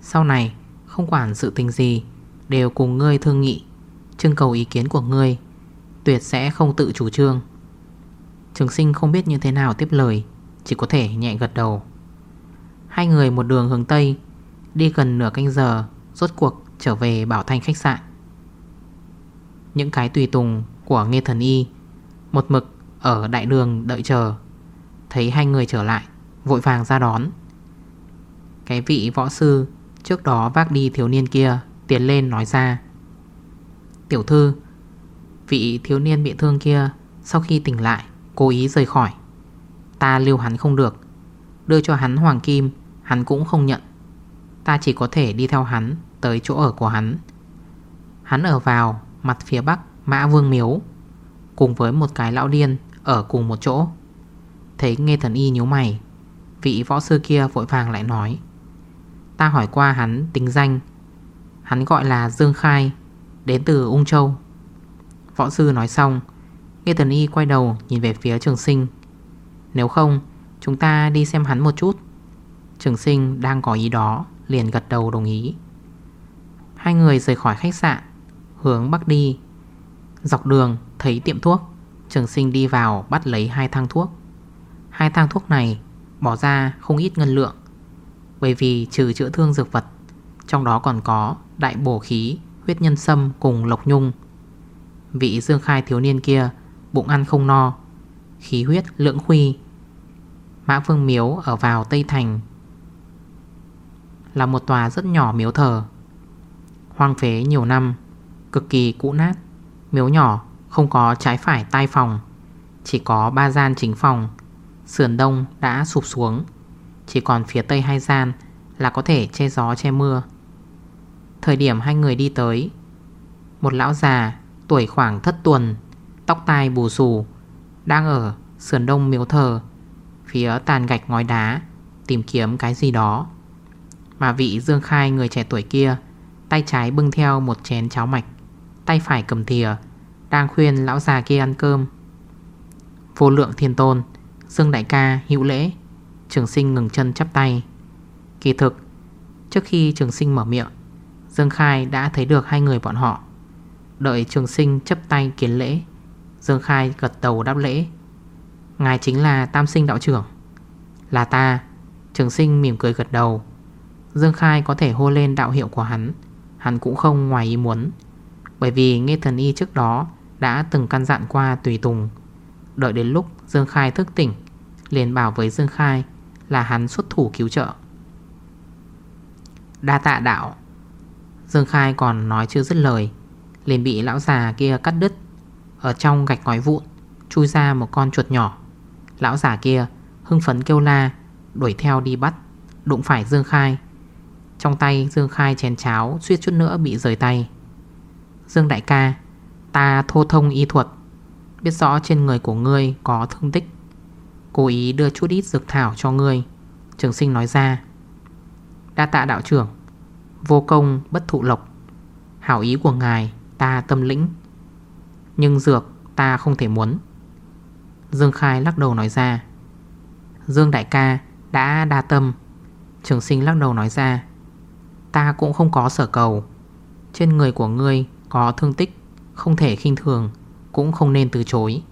B: Sau này, không quản sự tình gì, Đều cùng ngươi thương nghị. Trưng cầu ý kiến của ngươi, Tuyệt sẽ không tự chủ trương. Trường sinh không biết như thế nào tiếp lời, Chỉ có thể nhẹ gật đầu. Hai người một đường hướng Tây, Đi gần nửa canh giờ, Rốt cuộc trở về Bảo Thanh khách sạn. Những cái tùy tùng của nghe Thần Y, Một mực ở đại đường đợi chờ. Thấy hai người trở lại, Vội vàng ra đón. Cái vị võ sư Trước đó vác đi thiếu niên kia Tiến lên nói ra, Tiểu thư, Vị thiếu niên bị thương kia Sau khi tỉnh lại, Cố ý rời khỏi. Ta lưu hắn không được, Đưa cho hắn hoàng kim, Hắn cũng không nhận. Ta chỉ có thể đi theo hắn Tới chỗ ở của hắn. Hắn ở vào mặt phía bắc, Mã Vương Miếu, Cùng với một cái lão điên Ở cùng một chỗ. Thấy nghe thần y nhíu mày, Vị võ sư kia vội vàng lại nói, Ta hỏi qua hắn tính danh, Hắn gọi là Dương Khai, Đến từ Ung Châu. Võ sư nói xong, Nghe thần y quay đầu nhìn về phía trường sinh, Nếu không, Chúng ta đi xem hắn một chút. Trường sinh đang có ý đó, Liền gật đầu đồng ý. Hai người rời khỏi khách sạn Hướng bắc đi. Dọc đường, thấy tiệm thuốc. Trường sinh đi vào, bắt lấy hai thang thuốc. Hai thang thuốc này, Bỏ ra không ít ngân lượng. Bởi vì trừ chữa thương dược vật, Trong đó còn có đại bổ khí, Huyết nhân sâm cùng lộc nhung. Vị dương khai thiếu niên kia, Bụng ăn không no, Khí huyết lưỡng khuy. Mã Vương Miếu ở vào Tây Thành, Là một tòa rất nhỏ miếu thờ. Hoang phế nhiều năm Cực kỳ cũ nát, Miếu nhỏ, không có trái phải tai phòng, Chỉ có ba gian chính phòng, Sườn đông đã sụp xuống, Chỉ còn phía tây hai gian Là có thể che gió che mưa. Thời điểm hai người đi tới, Một lão già Tuổi khoảng thất tuần, Tóc tai bù xù, Đang ở sườn đông miếu thờ, Phía tàn gạch ngói đá, Tìm kiếm cái gì đó. Mà vị Dương Khai người trẻ tuổi kia, Tay trái bưng theo một chén cháo mạch. Tay phải cầm thìa, Đang khuyên lão già kia ăn cơm. Vô lượng thiên tôn Dương đại ca hữu lễ. Trường sinh ngừng chân chắp tay. Kỳ thực, Trước khi trường sinh mở miệng, Dương Khai đã thấy được hai người bọn họ. Đợi trường sinh chấp tay kiến lễ, Dương Khai gật đầu đáp lễ. Ngài chính là tam sinh đạo trưởng. Là ta, Trường sinh mỉm cười gật đầu. Dương Khai có thể hô lên đạo hiệu của hắn Hắn cũng không ngoài ý muốn. Bởi vì nghe thần y trước đó Đã từng căn dặn qua tùy tùng. Đợi đến lúc Dương Khai thức tỉnh, Liền bảo với Dương Khai Là hắn xuất thủ cứu trợ. Đa tạ đạo. Dương Khai còn nói chưa dứt lời, Liền bị lão già kia cắt đứt. Ở trong gạch ngói vụn, Chui ra một con chuột nhỏ. Lão già kia hưng phấn kêu la, Đuổi theo đi bắt, Đụng phải Dương Khai. Trong tay Dương Khai chén cháo Suýt chút nữa bị rời tay. Dương đại ca, Ta thô thông y thuật. Biết rõ trên người của ngươi có thương tích. Cố ý đưa chút ít dược thảo cho ngươi. Trường sinh nói ra. Đa tạ đạo trưởng. Vô công bất thụ lộc. Hảo ý của ngài, ta tâm lĩnh. Nhưng dược ta không thể muốn. Dương Khai lắc đầu nói ra. Dương đại ca, đã đa tâm. Trường sinh lắc đầu nói ra. Ta cũng không có sở cầu. Trên người của ngươi có thương tích Không thể khinh thường, Cũng không nên từ chối.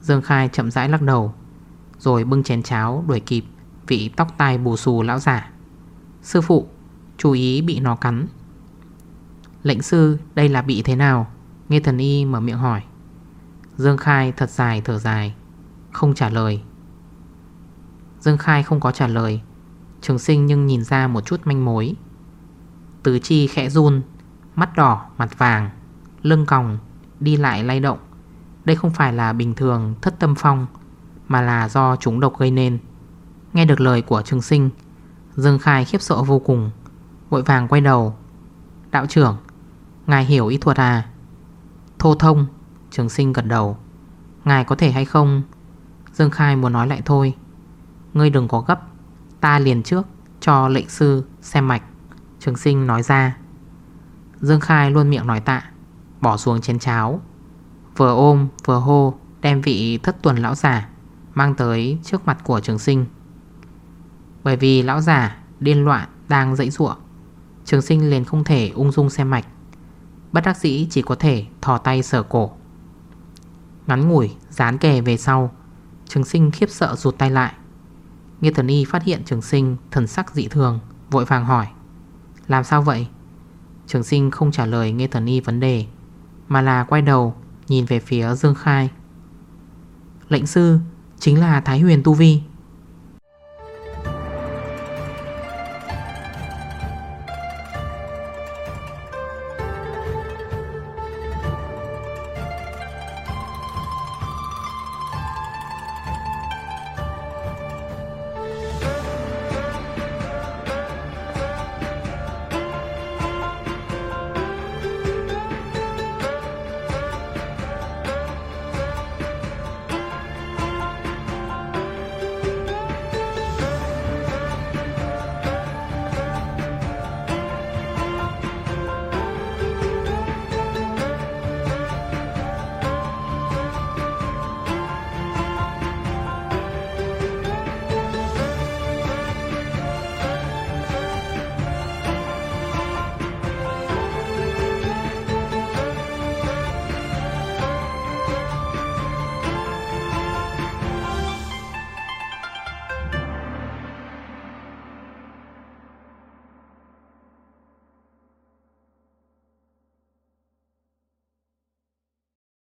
B: Dương Khai chậm rãi lắc đầu, Rồi bưng chén cháo đuổi kịp Vị tóc tai bù xù lão giả. Sư phụ, Chú ý bị nó cắn. Lệnh sư, đây là bị thế nào? Nghe thần y mở miệng hỏi. Dương Khai thật dài thở dài, Không trả lời. Dương Khai không có trả lời. Trường sinh nhưng nhìn ra một chút manh mối. Tứ chi khẽ run Mắt đỏ, mặt vàng Lưng còng, đi lại lay động. Đây không phải là bình thường thất tâm phong Mà là do chúng độc gây nên. Nghe được lời của trường sinh Dương Khai khiếp sợ vô cùng Vội vàng quay đầu. Đạo trưởng Ngài hiểu ý thuật à? Thô thông Trường sinh gật đầu. Ngài có thể hay không? Dương Khai muốn nói lại thôi. Ngươi đừng có gấp Ta liền trước cho lệnh sư xem mạch. Trường sinh nói ra. Dương Khai luôn miệng nói tạ, Bỏ xuống chén cháo. Vừa ôm, vừa hô, Đem vị thất tuần lão giả Mang tới trước mặt của trường sinh. Bởi vì lão giả điên loạn đang dãy ruộng, Trường sinh liền không thể ung dung xem mạch. Bất đắc dĩ chỉ có thể thò tay sở cổ. Ngắn ngủi, dán kề về sau, Trường sinh khiếp sợ rụt tay lại. Nghe thần y phát hiện trường sinh thần sắc dị thường, Vội vàng hỏi, Làm sao vậy? Trường sinh không trả lời nghe thần y vấn đề, Mà là quay đầu, Nhìn về phía Dương Khai. Lệnh sư, chính là Thái Huyền Tu Vi.